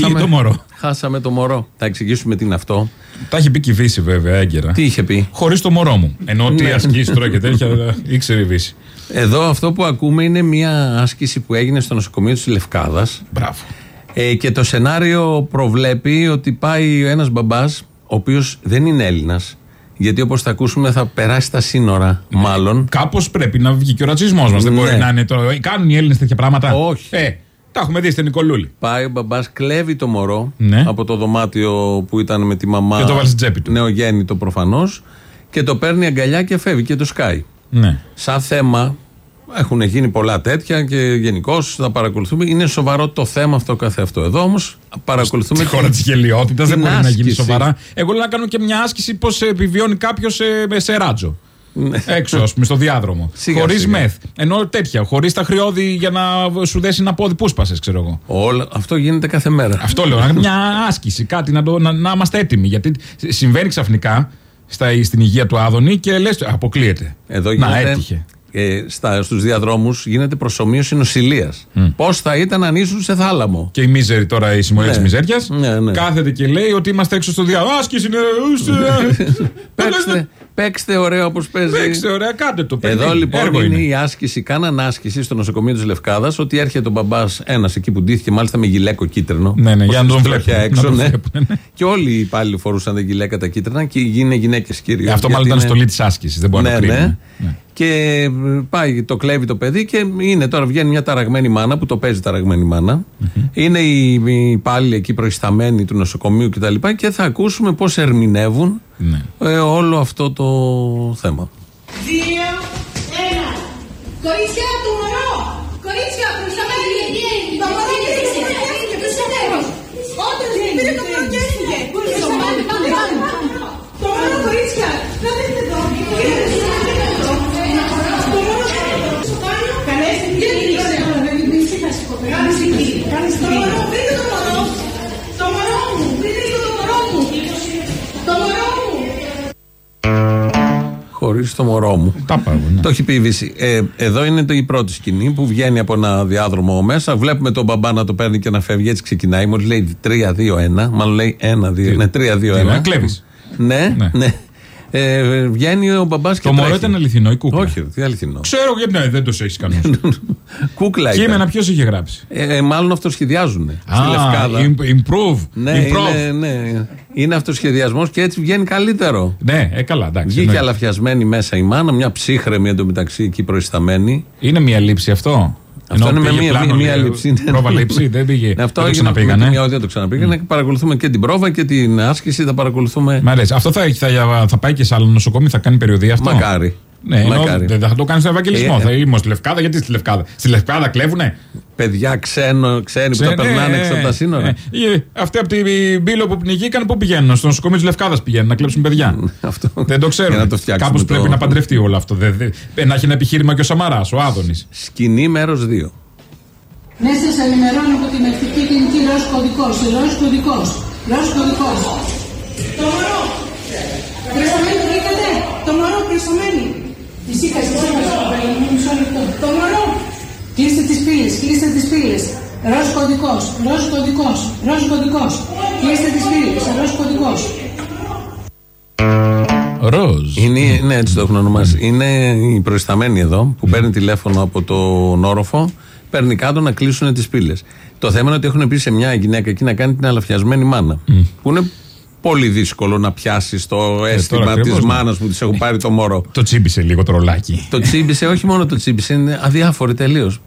Χάσαμε το μωρό; Χάσαμε το μωρό. Θα εξηγήσουμε τι είναι αυτό. Τα έχει πει και η Βύση βέβαια έγκαιρα. Τι είχε πει; Χωρίς το μωρό μου. Ενώ τι Ναι. ασκήσει τώρα και τέτοια ήξερε η Βύση. Εδώ αυτό που ακούμε είναι μια άσκηση που έγινε στο νοσοκομείο της Λευκάδας Μπράβο. ε, και το σενάριο προβλέπει ότι πάει ένας μπαμπάς ο οποίος δεν είναι Έλληνας γιατί όπως θα ακούσουμε θα περάσει τα σύνορα μάλλον Κάπως πρέπει να βγει και ο ρατσισμός μας. Δεν Ναι. μπορεί να είναι τώρα. Κάνουν οι Έλληνες τέτοια πράγματα; Όχι. Ε, τα έχουμε δει στην Νικολούλη. Πάει ο μπαμπάς, κλέβει το μωρό Ναι. από το δωμάτιο που ήταν με τη μαμά. Και το βάλει στην τσέπη του. Νεογέννητο προφανώς. Και το παίρνει αγκαλιά και φεύγει και το σκάει. Ναι. Σαν θέμα έχουν γίνει πολλά τέτοια και γενικώς θα παρακολουθούμε. Είναι σοβαρό το θέμα αυτό καθε αυτό. Εδώ όμως παρακολουθούμε. Στη χώρα της γελιότητας δεν την μπορεί να γίνει άσκηση. σοβαρά. Εγώ λέω να κάνω και μια άσκηση πώς επιβιώνει κάποιος σε, σε ράτζο. Ναι. Έξω, ας πούμε, στο διάδρομο. Σιγά, Χωρίς σιγά. μεθ. Ενώ τέτοια. Χωρίς τα χρεώδη για να σου δέσει ένα πόδι που σπασε, ξέρω εγώ. Όλα, αυτό γίνεται κάθε μέρα. Αυτό λέω. να- μια άσκηση, κάτι να, το, να, να είμαστε έτοιμοι. Γιατί συμβαίνει ξαφνικά στα, στην υγεία του Άδωνη και λες. Αποκλείεται. Εδώ να γίνεται, έτυχε. ε, στα, στους διαδρόμους γίνεται προσωμείωση νοσηλείας. Πώς θα ήταν αν ήσουν σε θάλαμο. Και η μίζερη τώρα, η συμμορία Ναι. τη μιζέριας, Ναι, ναι. κάθεται και λέει ότι είμαστε έξω στο διάδρομο. Άσκηση είναι. ουσε. παίξτε, παίξτε ωραίο όπως παίζει. Παίξτε, ωραία, κάντε το. παιδί. Εδώ λοιπόν Έργο είναι, η άσκηση, κάναν άσκηση στο νοσοκομείο της Λευκάδας ότι έρχεται ο μπαμπάς ένας εκεί που ντύθηκε μάλιστα με γυλαίκο κίτρινο. Ναι, ναι, Όπως για να τον φτωχιά βλέπουν, έξω, να τον ναι. βλέπουν, ναι. Και όλοι οι υπάλληλοι φορούσαν τα γυλαίκα τα κίτρινα και είναι γυναίκες κυρίω. Ε, Αυτό μάλλον ήταν στολή της άσκησης. Δεν μπορεί να Ναι, το κρίνουμε. ναι. Και ε, πάει, το κλέβει το παιδί και είναι τώρα βγαίνει μια ταραγμένη μάνα που το παίζει ταραγμένη μάνα. Είναι οι, οι υπάλληλοι εκεί προϊσταμένοι του νοσοκομείου κτλ. Και, τα λοιπά και θα ακούσουμε πώς ερμηνεύουν Ναι. ε, όλο αυτό το θέμα. Δύο, ένα. Κορίτσια, το μωρό. Κορίτσια, Χωρί το μωρό μου. Τα πάω. ναι. Το έχει πει η Βύση. Ε, εδώ είναι το, η πρώτη σκηνή που βγαίνει από ένα διάδρομο μέσα. Βλέπουμε τον μπαμπά να το παίρνει και να φεύγει. Έτσι ξεκινάει. Μόλις λέει 3-2-1. Μάλλον λέει 1-2. Ναι, 3-2-1. κλέβεις. Ναι, Ναι. ναι. Ε, βγαίνει ο μπαμπάς και Το μωρό τρέχει. ήταν αληθινό ή κούκλα. Όχι, ρε, τι αληθινό. Ξέρω γιατί ναι, δεν το έχεις κανένα. Κούκλα Κείμενα ήταν. ποιος είχε γράψει; Ε, ε, μάλλον αυτοσχεδιάζουν. Στη Α, Λευκάδα. im- improve. Ναι, improve. είναι, ναι. είναι αυτοσχεδιασμός και έτσι βγαίνει καλύτερο. Ναι, ε, καλά, εντάξει. Βγήκε εννοείται. αλαφιασμένη μέσα η μάνα, μια ψύχρεμη εντωμεταξύ εκεί προϊσταμένη. Είναι μια λήψη αυτό; Αυτό Ενώ είναι με πήγε μία, πλάνο, μία λέει, λήψη. ναι. Πρόβα λήψη, δεν πήγε. Ναι, δεν αυτό το έγινε με τη ξαναπήγανε. μία ότι δεν το ξαναπήγανε. Παρακολουθούμε και την πρόβα και την άσκηση. Θα παρακολουθούμε. Μ' αρέσει. Αυτό θα, θα, θα πάει και σε άλλο νοσοκομείο, θα κάνει περιοδία αυτό; Μακάρι. Ναι, ενώ Μακάρι. δεν θα το κάνεις στον Ευαγγελισμό. Ε, θα είμαι στη Λευκάδα, γιατί στη Λευκάδα. Στη Λευκάδα κλέβουνε. Παιδιά ξένο, ξένοι που τα Ξέ- περνάνε ναι, έξω από τα σύνορα. ε, ε, Αυτοί από την Μπύλο που πνιγήκαν, πού πηγαίνουν; Στο νοσοκομείο της Λευκάδας πηγαίνουν να κλέψουν παιδιά. Αυτό. Δεν το ξέρουν. Για να το φτιάξουμε Κάπως το- πρέπει να παντρευτεί όλο αυτό. Δεν- δεν- ε, να έχει ένα επιχείρημα και ο Σαμαράς, ο Άδωνης. Σκηνή μέρος 2. Ναι, σας ενημερώνω από την ευτική κινητή ροζ κωδικός. Ροζ κωδικός. Ροζ κωδικός. Το μωρό. Κρυσταμένη το βρήκατε. Το μωρό κρυσταμένη. Ησύχαση, ησύχαση, κοπέλα μου, μισό λεπτό. Το μωρό. Κλείστε τις πύλες, κλείστε τις πύλες. Ροζ κωδικός, ροζ κωδικός, ροζ κωδικός. Κλείστε τις πύλες, ροζ κωδικός. Ροζ. Είναι, ναι, έτσι το έχουν ονομάσει. Είναι η προϊσταμένη εδώ που παίρνει τηλέφωνο από τον όροφο, παίρνει κάτω να κλείσουν τις πύλες. Το θέμα είναι ότι έχουν πει σε μια γυναίκα εκεί να κάνει την αλαφιασμένη μάνα. Που είναι πολύ δύσκολο να πιάσεις το αίσθημα ακριβώς, της ναι. μάνας που της έχουν πάρει το μωρό. Το τσίμπησε λίγο το ρολάκι. Το τσίμπησε, όχι μόνο το τσίμπησε, είναι αδιάφορη τελείως.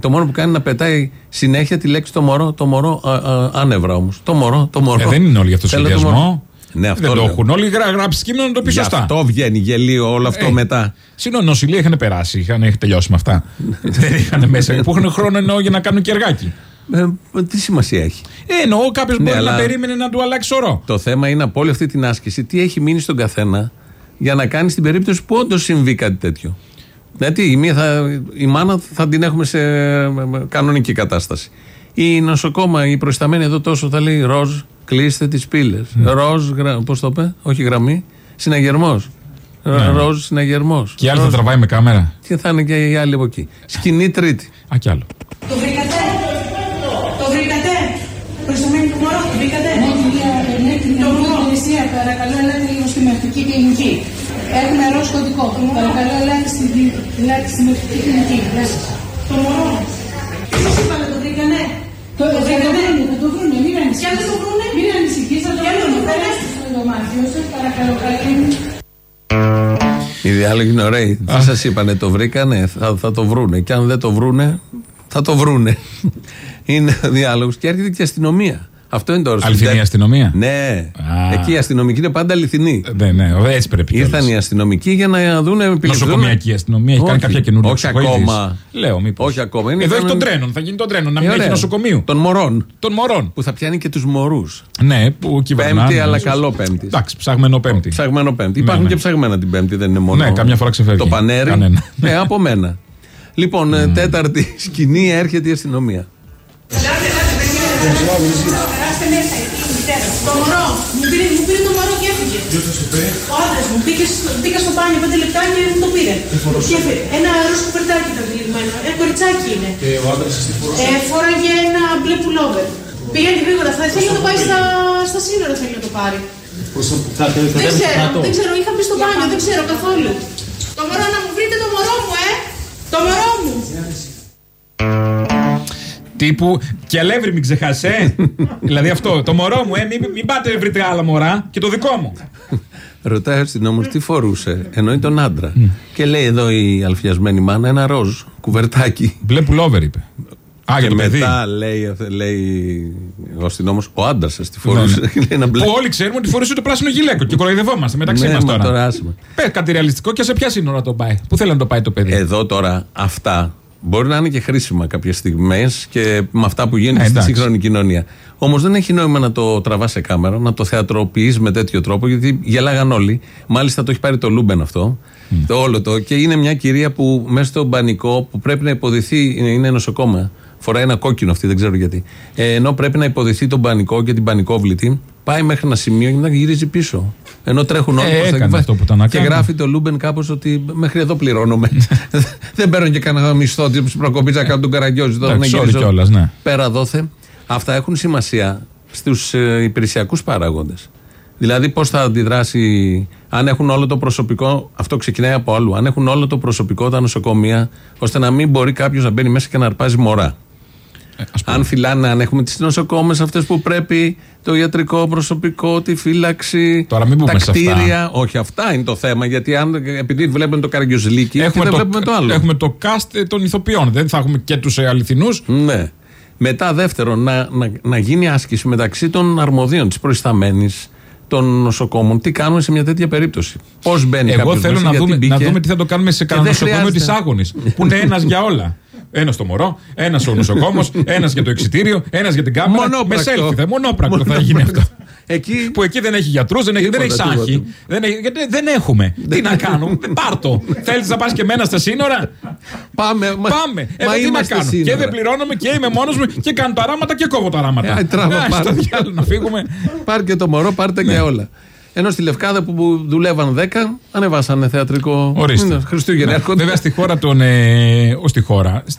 Το μόνο που κάνει είναι να πετάει συνέχεια τη λέξη το μωρό, το μωρό, α, α, άνευρα όμως. Το μωρό, το μωρό. Ε, δεν είναι όλοι για αυτό το Θέλω το σχεδιασμό. μωρό. Ναι, αυτό δεν το λέω. έχουν. Όλοι γρα, γράψει κείμενο να το πει Γι' σωστά. αυτό βγαίνει γελίο όλο αυτό Ε, μετά. Συγγνώμη, νοσηλεία είχαν περάσει, είχαν έχει τελειώσει με αυτά. δεν είχαν μέσα. που είχαν χρόνο εννοώ για να κάνουν και εργάκι. Ε, τι σημασία έχει; Ε, εννοώ κάποιος Ναι, μπορεί αλλά- να περίμενε να του αλλάξει όρο. Το θέμα είναι από όλη αυτή την άσκηση τι έχει μείνει στον καθένα για να κάνει στην περίπτωση που όντως συμβεί κάτι τέτοιο. Γιατί η, μία θα, η μάνα θα την έχουμε σε κανονική κατάσταση. Η νοσοκόμα, η προϊσταμένη εδώ τόσο θα λέει ροζ, κλείστε τις πύλες. Ροζ, γρα, πώς το είπε, όχι γραμμή, συναγερμός. Ροζ, συναγερμός. Και η άλλη θα τραβάει με κάμερα. Και θα είναι και οι άλλοι από εκεί. Σκηνή τρίτη. Α, κι άλλο. Το βρήκατε. Του μωρό, το βρήκατε. Ναι, κυρία, ναι, την ελληνική υπηρεσία, παρακαλώ, ελάτε λίγο στη μευτική κλινική. Έχουμε ροζ κωδικό. Παρακαλώ, ελάτε στη, ελάτε στη μαιευτική κλινική. Γεια σας. Το μωρό. Σας είπανε το βρήκανε. Το, θα το βρούνε, θα το βρούνε, μην Και αν ανησυχείς. δεν το βρούνε. Μην ανησυχείς, θα το Για να βρούνε. το Περάστε στο δωμάτιο σας, παρακαλώ, καλή. Οι διάλογοι είναι ωραίοι. Δεν σας είπανε το βρήκανε, θα, θα το βρούνε. Και αν δεν το βρούνε, θα το βρούνε. είναι ο διάλογος. Και έρχεται και η αστυνομία. Αυτό είναι το ωραίο. Αληθινή αστυνομία; Ναι. Α. Εκεί η αστυνομική είναι πάντα αληθινή. Ναι, ναι, έτσι πρέπει. Ήρθαν κιόλας. οι αστυνομικοί για να δουν επιληφθούν. Νοσοκομιακή αστυνομία, έχει κάνει Όχι. κάποια καινούργια Όχι ψυχοειδείς. ακόμα. Λέω, μήπως. Όχι ακόμα. Είναι Εδώ έχει κάνουν- των τρένων, θα γίνει των τρένων, να Ε, μην έχει ωραία. νοσοκομείου. Των μωρών. Των μωρών. Που θα πιάνει και τους μωρούς. Ναι, που κυβερνάνε. Πέμπτη, αλλά ίσως. καλό πέμπτη. Εντάξει, ψαγμένο πέμπτη. Ψαγμένο πέμπτη. Ναι, Υπάρχουν ναι. και ψαγμένα την πέμπτη, δεν είναι μόνο. Ναι, καμιά φορά ξεφεύγει. Το πανέρι. Κανένα. Ναι, από μένα. Λοιπόν, ε, τέταρτη σκηνή έρχεται η αστυνομία. Περάστε μέσα, εκεί η μητέρα. Το μωρό. Μου πήρε, μου πήρε το μωρό και έφυγε. Ο άντρας μου μπήκε, στο- μπήκα στο μπάνιο πέντε λεπτά και μου το πήρε. Και έφυγε. Ένα ροζ κουπερτάκι ήταν τυλιγμένο. Ένα κοριτσάκι είναι. Και ο άντρας σας τι φορούσε. Ε, φόραγε ένα μπλε πουλόβερ. Πήγαινε γρήγορα. Θα θέλει να το πάει στα, στα σύνορα, θέλει να το πάρει. Προς το- Θα θα- θα Δεν κατέβει στο ξέρω, στρατό. δεν ξέρω. Είχα μπει στο μπάνιο, δεν ξέρω καθόλου. Το μωρό να μου Τύπου και αλεύρι μην ξεχάσει, ε. δηλαδή αυτό. Το μωρό μου, ε, μην, μην πάτε βρείτε άλλα μωρά και το δικό μου. Ρωτάει ο αστυνόμος τι φορούσε. Εννοεί τον άντρα. Και λέει εδώ η αλφιασμένη μάνα ένα ροζ κουβερτάκι. Μπλε πουλόβερ είπε. Α, για και το παιδί. μετά λέει, λέει ο αστυνόμος, ο άντρας σας τι φορούσε. Ναι, ναι. λέει ένα μπλε. Που όλοι ξέρουμε ότι φορούσε το πράσινο γιλέκο και κοροϊδευόμαστε μεταξύ Ναι, μας μα τώρα. τώρα άσε Πες κάτι ρεαλιστικό και σε ποια σύνορα το πάει. Πού θέλει να το πάει το παιδί. Εδώ τώρα αυτά μπορεί να είναι και χρήσιμα κάποιες στιγμές και με αυτά που γίνονται Ε, στη εντάξει. σύγχρονη κοινωνία. Όμως δεν έχει νόημα να το τραβάς σε κάμερα, να το θεατροποιείς με τέτοιο τρόπο, γιατί γελάγαν όλοι. Μάλιστα το έχει πάρει το Luben αυτό. Το όλο το. Και είναι μια κυρία που μέσα στο πανικό που πρέπει να υποδυθεί, είναι, είναι νοσοκόμα. Φοράει ένα κόκκινο αυτή, δεν ξέρω γιατί. Ε, ενώ πρέπει να υποδυθεί τον πανικό και την πανικόβλητη, πάει μέχρι ένα σημείο και μετά γυρίζει πίσω. Ενώ τρέχουν όλοι Ε, προς τα έκανε εκεί. αυτό που ήταν να Και κάνει. γράφει το Luben κάπως ότι μέχρι εδώ πληρώνομαι. δεν παίρνω και κανένα μισθό της προκοπής να κάνω τον καραγκιόζη τώρα να Εντάξει, sorry γυρίζω κιόλας, ναι. Πέρα δώθε. Αυτά έχουν σημασία στους ε, υπηρεσιακούς παράγοντες. Δηλαδή, πώς θα αντιδράσει, αν έχουν όλο το προσωπικό, αυτό ξεκινάει από αλλού, αν έχουν όλο το προσωπικό τα νοσοκομεία, ώστε να μην μπορεί κάποιος να μπαίνει μέσα και να αρπάζει μωρά. Ε, ας πούμε. Αν φυλάνε, αν έχουμε τις νοσοκόμες αυτές που πρέπει, το ιατρικό προσωπικό, τη φύλαξη, Τώρα μην τα πούμε σε αυτά. κτίρια. Όχι, αυτά είναι το θέμα. Γιατί αν, επειδή βλέπουμε το καραγκιοζηλίκι, Έχουμε δεν το, βλέπουμε το άλλο. έχουμε το cast ε, των ηθοποιών. Δεν θα έχουμε και τους αληθινούς. Ναι. Μετά, δεύτερον, να, να, να γίνει άσκηση μεταξύ των αρμοδίων της προϊσταμένης των νοσοκόμων. Τι κάνουμε σε μια τέτοια περίπτωση; Πώς μπαίνει Εγώ κάποιος θέλω μέσα, να γιατί δούμε, να μπήκε; δούμε τι θα το κάνουμε σε κανένα δεν νοσοκομείο της χρειάζεται. Άγωνης. Που είναι ένας για όλα. Ένας στο μωρό, ένας ο νοσοκόμος, ένας για το εξητήριο, ένας για την κάμερα. Με Μονόπρακτο. selfie, θα, μονόπρακτο θα γίνει αυτό. Εκεί Που εκεί δεν έχει γιατρούς, δεν έχει, δεν έχει Τίποτα, σάχη. τίποτα. Δεν, έχει, γιατί δεν έχουμε. Τι να κάνουμε, πάρ το. Θέλεις να πας και εμένα στα σύνορα; πάμε. Μα, Πάμε. Μα Εδώ τι να είμαστε κάνω; σύνορα. Και δεν πληρώνομαι και είμαι μόνος μου και κάνω τα ράματα και κόβω τα ράματα. Ε, τράβα, Να, πάρε. στο διάλογο, να φύγουμε. Πάρ και το μωρό, πάρτε Ναι. και όλα. Ενώ στη Λευκάδα που- που δουλεύαν 10, ανεβάσανε θεατρικό. Ορίστε. Είναι, Χριστούγεννα Ναι. έρχονται. Βέβαια στη χώρα των. Ε, ως στη χώρα. σ-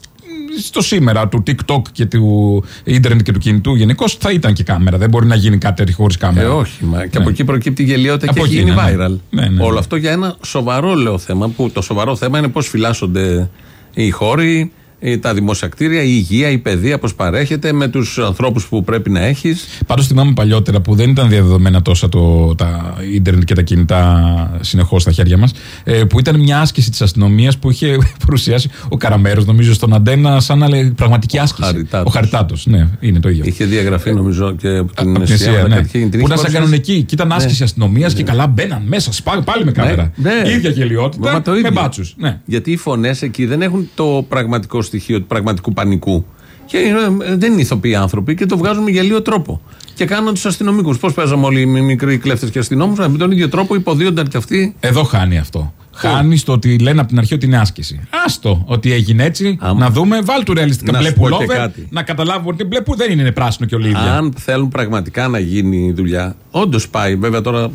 Στο σήμερα του TikTok και του ίντερνετ και του κινητού γενικώ θα ήταν και κάμερα. Δεν μπορεί να γίνει κάτι χωρίς Ε, κάμερα. όχι, μα. Και Ναι. από εκεί προκύπτει η γελιότητα Από και έχει εκεί γίνει είναι, ναι. viral. Ναι, ναι. Όλο αυτό για ένα σοβαρό λέω θέμα. Που το σοβαρό θέμα είναι πώς φυλάσσονται οι χώροι, ε, τα δημόσια κτίρια, η υγεία, η παιδεία, πώς παρέχεται με τους ανθρώπους που πρέπει να έχεις. Πάντως θυμάμαι παλιότερα που δεν ήταν διαδεδομένα τόσα το, τα ίντερνετ και τα κινητά συνεχώς στα χέρια μας. Ε, που ήταν μια άσκηση της αστυνομίας που είχε παρουσιάσει ο Καραμέρος, νομίζω, στον Αντένα, σαν να λέει πραγματική άσκηση. Χαριτάτος. Ο Χαριτάτος. Ναι, είναι το ίδιο. Είχε διαγραφεί νομίζω και από την Από την Εσία, Εσία, αλλά ναι. κάτι είχε γίνει. Την Που είχε ήταν σαν παρουσιάσει. κανονική και ήταν άσκηση αστυνομίας και καλά μπαίναν μέσα, σπά- πάλι με κάμερα. ναι. Η ίδια γελιότητα Μα το με ίδιο. μπάτσους. Ναι. Γιατί οι φωνές εκεί δεν έχουν το πραγματικό στοιχείο του πραγματικού πανικού. Και ε, δεν είναι ηθοποιοί άνθρωποι και το βγάζουν με γελίο τρόπο. Και κάναν τους αστυνομικούς. Πώς παίζαμε όλοι οι μικροί κλέφτες και αστυνόμους, με τον ίδιο τρόπο υποδίονταν και αυτοί. Εδώ χάνει αυτό. Χάνει το ότι λένε από την αρχή ότι είναι άσκηση. Άστο ότι έγινε έτσι. Άμα- Να δούμε, βάλ του ρεαλιστικά Να μπλε σου πω και πουλόβερ. κάτι. Να καταλάβουμε ότι μπλε που δεν είναι πράσινο και ολίβια. Αν θέλουν πραγματικά να γίνει η δουλειά, όντως πάει. Βέβαια τώρα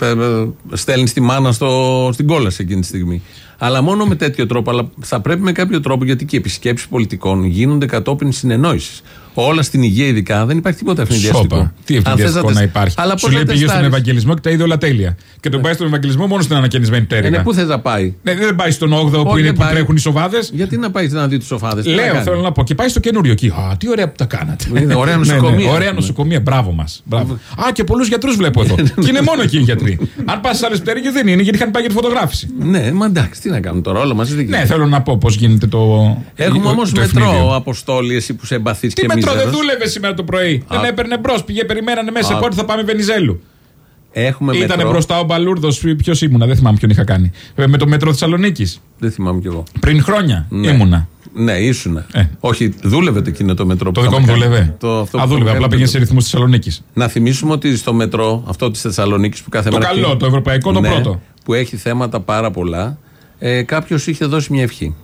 ε, ε, ε, στέλνεις τη μάνα στο, στην κόλαση εκείνη τη στιγμή. Αλλά μόνο με τέτοιο τρόπο. Αλλά θα πρέπει με κάποιο τρόπο, γιατί και οι επισκέψεις πολιτικών γίνονται κατόπιν συνεννόησης. Όλα στην υγεία, ειδικά, δεν υπάρχει τίποτα ευνηδιαστικό. Σόπα. Τι Αν θες ευνηδιαστικό τεσ- να υπάρχει. Αλλά Σου πώς λέει να πήγε στον τεστάρεις; Ευαγγελισμό και τα είδε όλα τέλεια. Και τον πάει στον Ευαγγελισμό μόνο στην ανακαινισμένη Ε, ναι, πτέρυγα. πού θες να πάει; Ναι, δεν πάει στον 8ο που, Όχι, είναι, δεν που πάει. τρέχουν οι σοβάδες. Γιατί να πάει να δει τους σοφάδε. Λέω, θέλω να πω. Και πάει στο καινούριο εκεί. Α, τι ωραία που τα κάνατε. Είναι ωραία Ναι, ναι, νοσοκομεία, ας Ωραία πούμε. νοσοκομεία. Μπράβο μας. Α, και πολλούς γιατρούς βλέπω εδώ. και είναι μόνο εκεί οι γιατροί. Αν πας σε άλλες πτέρυγες δεν είναι, γιατί είχαν πάει για τη φωτογράφηση. Ναι, μα εντάξει, τι να κάνουμε τώρα, όλα μαζί δεν Ναι, γίνεται. θέλω να πω πώς γίνεται το. Έχουμε το- όμως το μετρό, ευνίδιο. Αποστόλη, εσύ που σε εμπαθείς Τι και μετρό δεν μίζερος. δούλευε σήμερα το πρωί. Δεν έπαιρνε μπρος. Πήγε, περιμένανε μέσα. Α. Πότε θα πάμε Βενιζέλου. Έχουμε Ήταν μετρό. μπροστά ο Μπαλούρδος. Ποιο ήμουνα, δεν θυμάμαι ποιον είχα κάνει. Ε, Με το μετρό Θεσσαλονίκης. Δεν θυμάμαι κι εγώ. Πριν χρόνια Ναι. ήμουνα. Ναι, ήσουνα. Ε. Όχι, δούλευε το εκείνο το μετρό. Το που δικό μου είχαμε κάνει. δούλευε. Το, αυτό Α, που δούλευε. είχαμε Απλά κάνει. πήγαινε σε ρυθμούς Θεσσαλονίκης. Να θυμίσουμε ότι στο μετρό, αυτό της Θεσσαλονίκης που κάθε Το μέρα. καλό, έχει- το ευρωπαϊκό, το Ναι, πρώτο. Που έχει θέματα πάρα πολλά. Ε, Κάποιος είχε δώσει μια ευχή.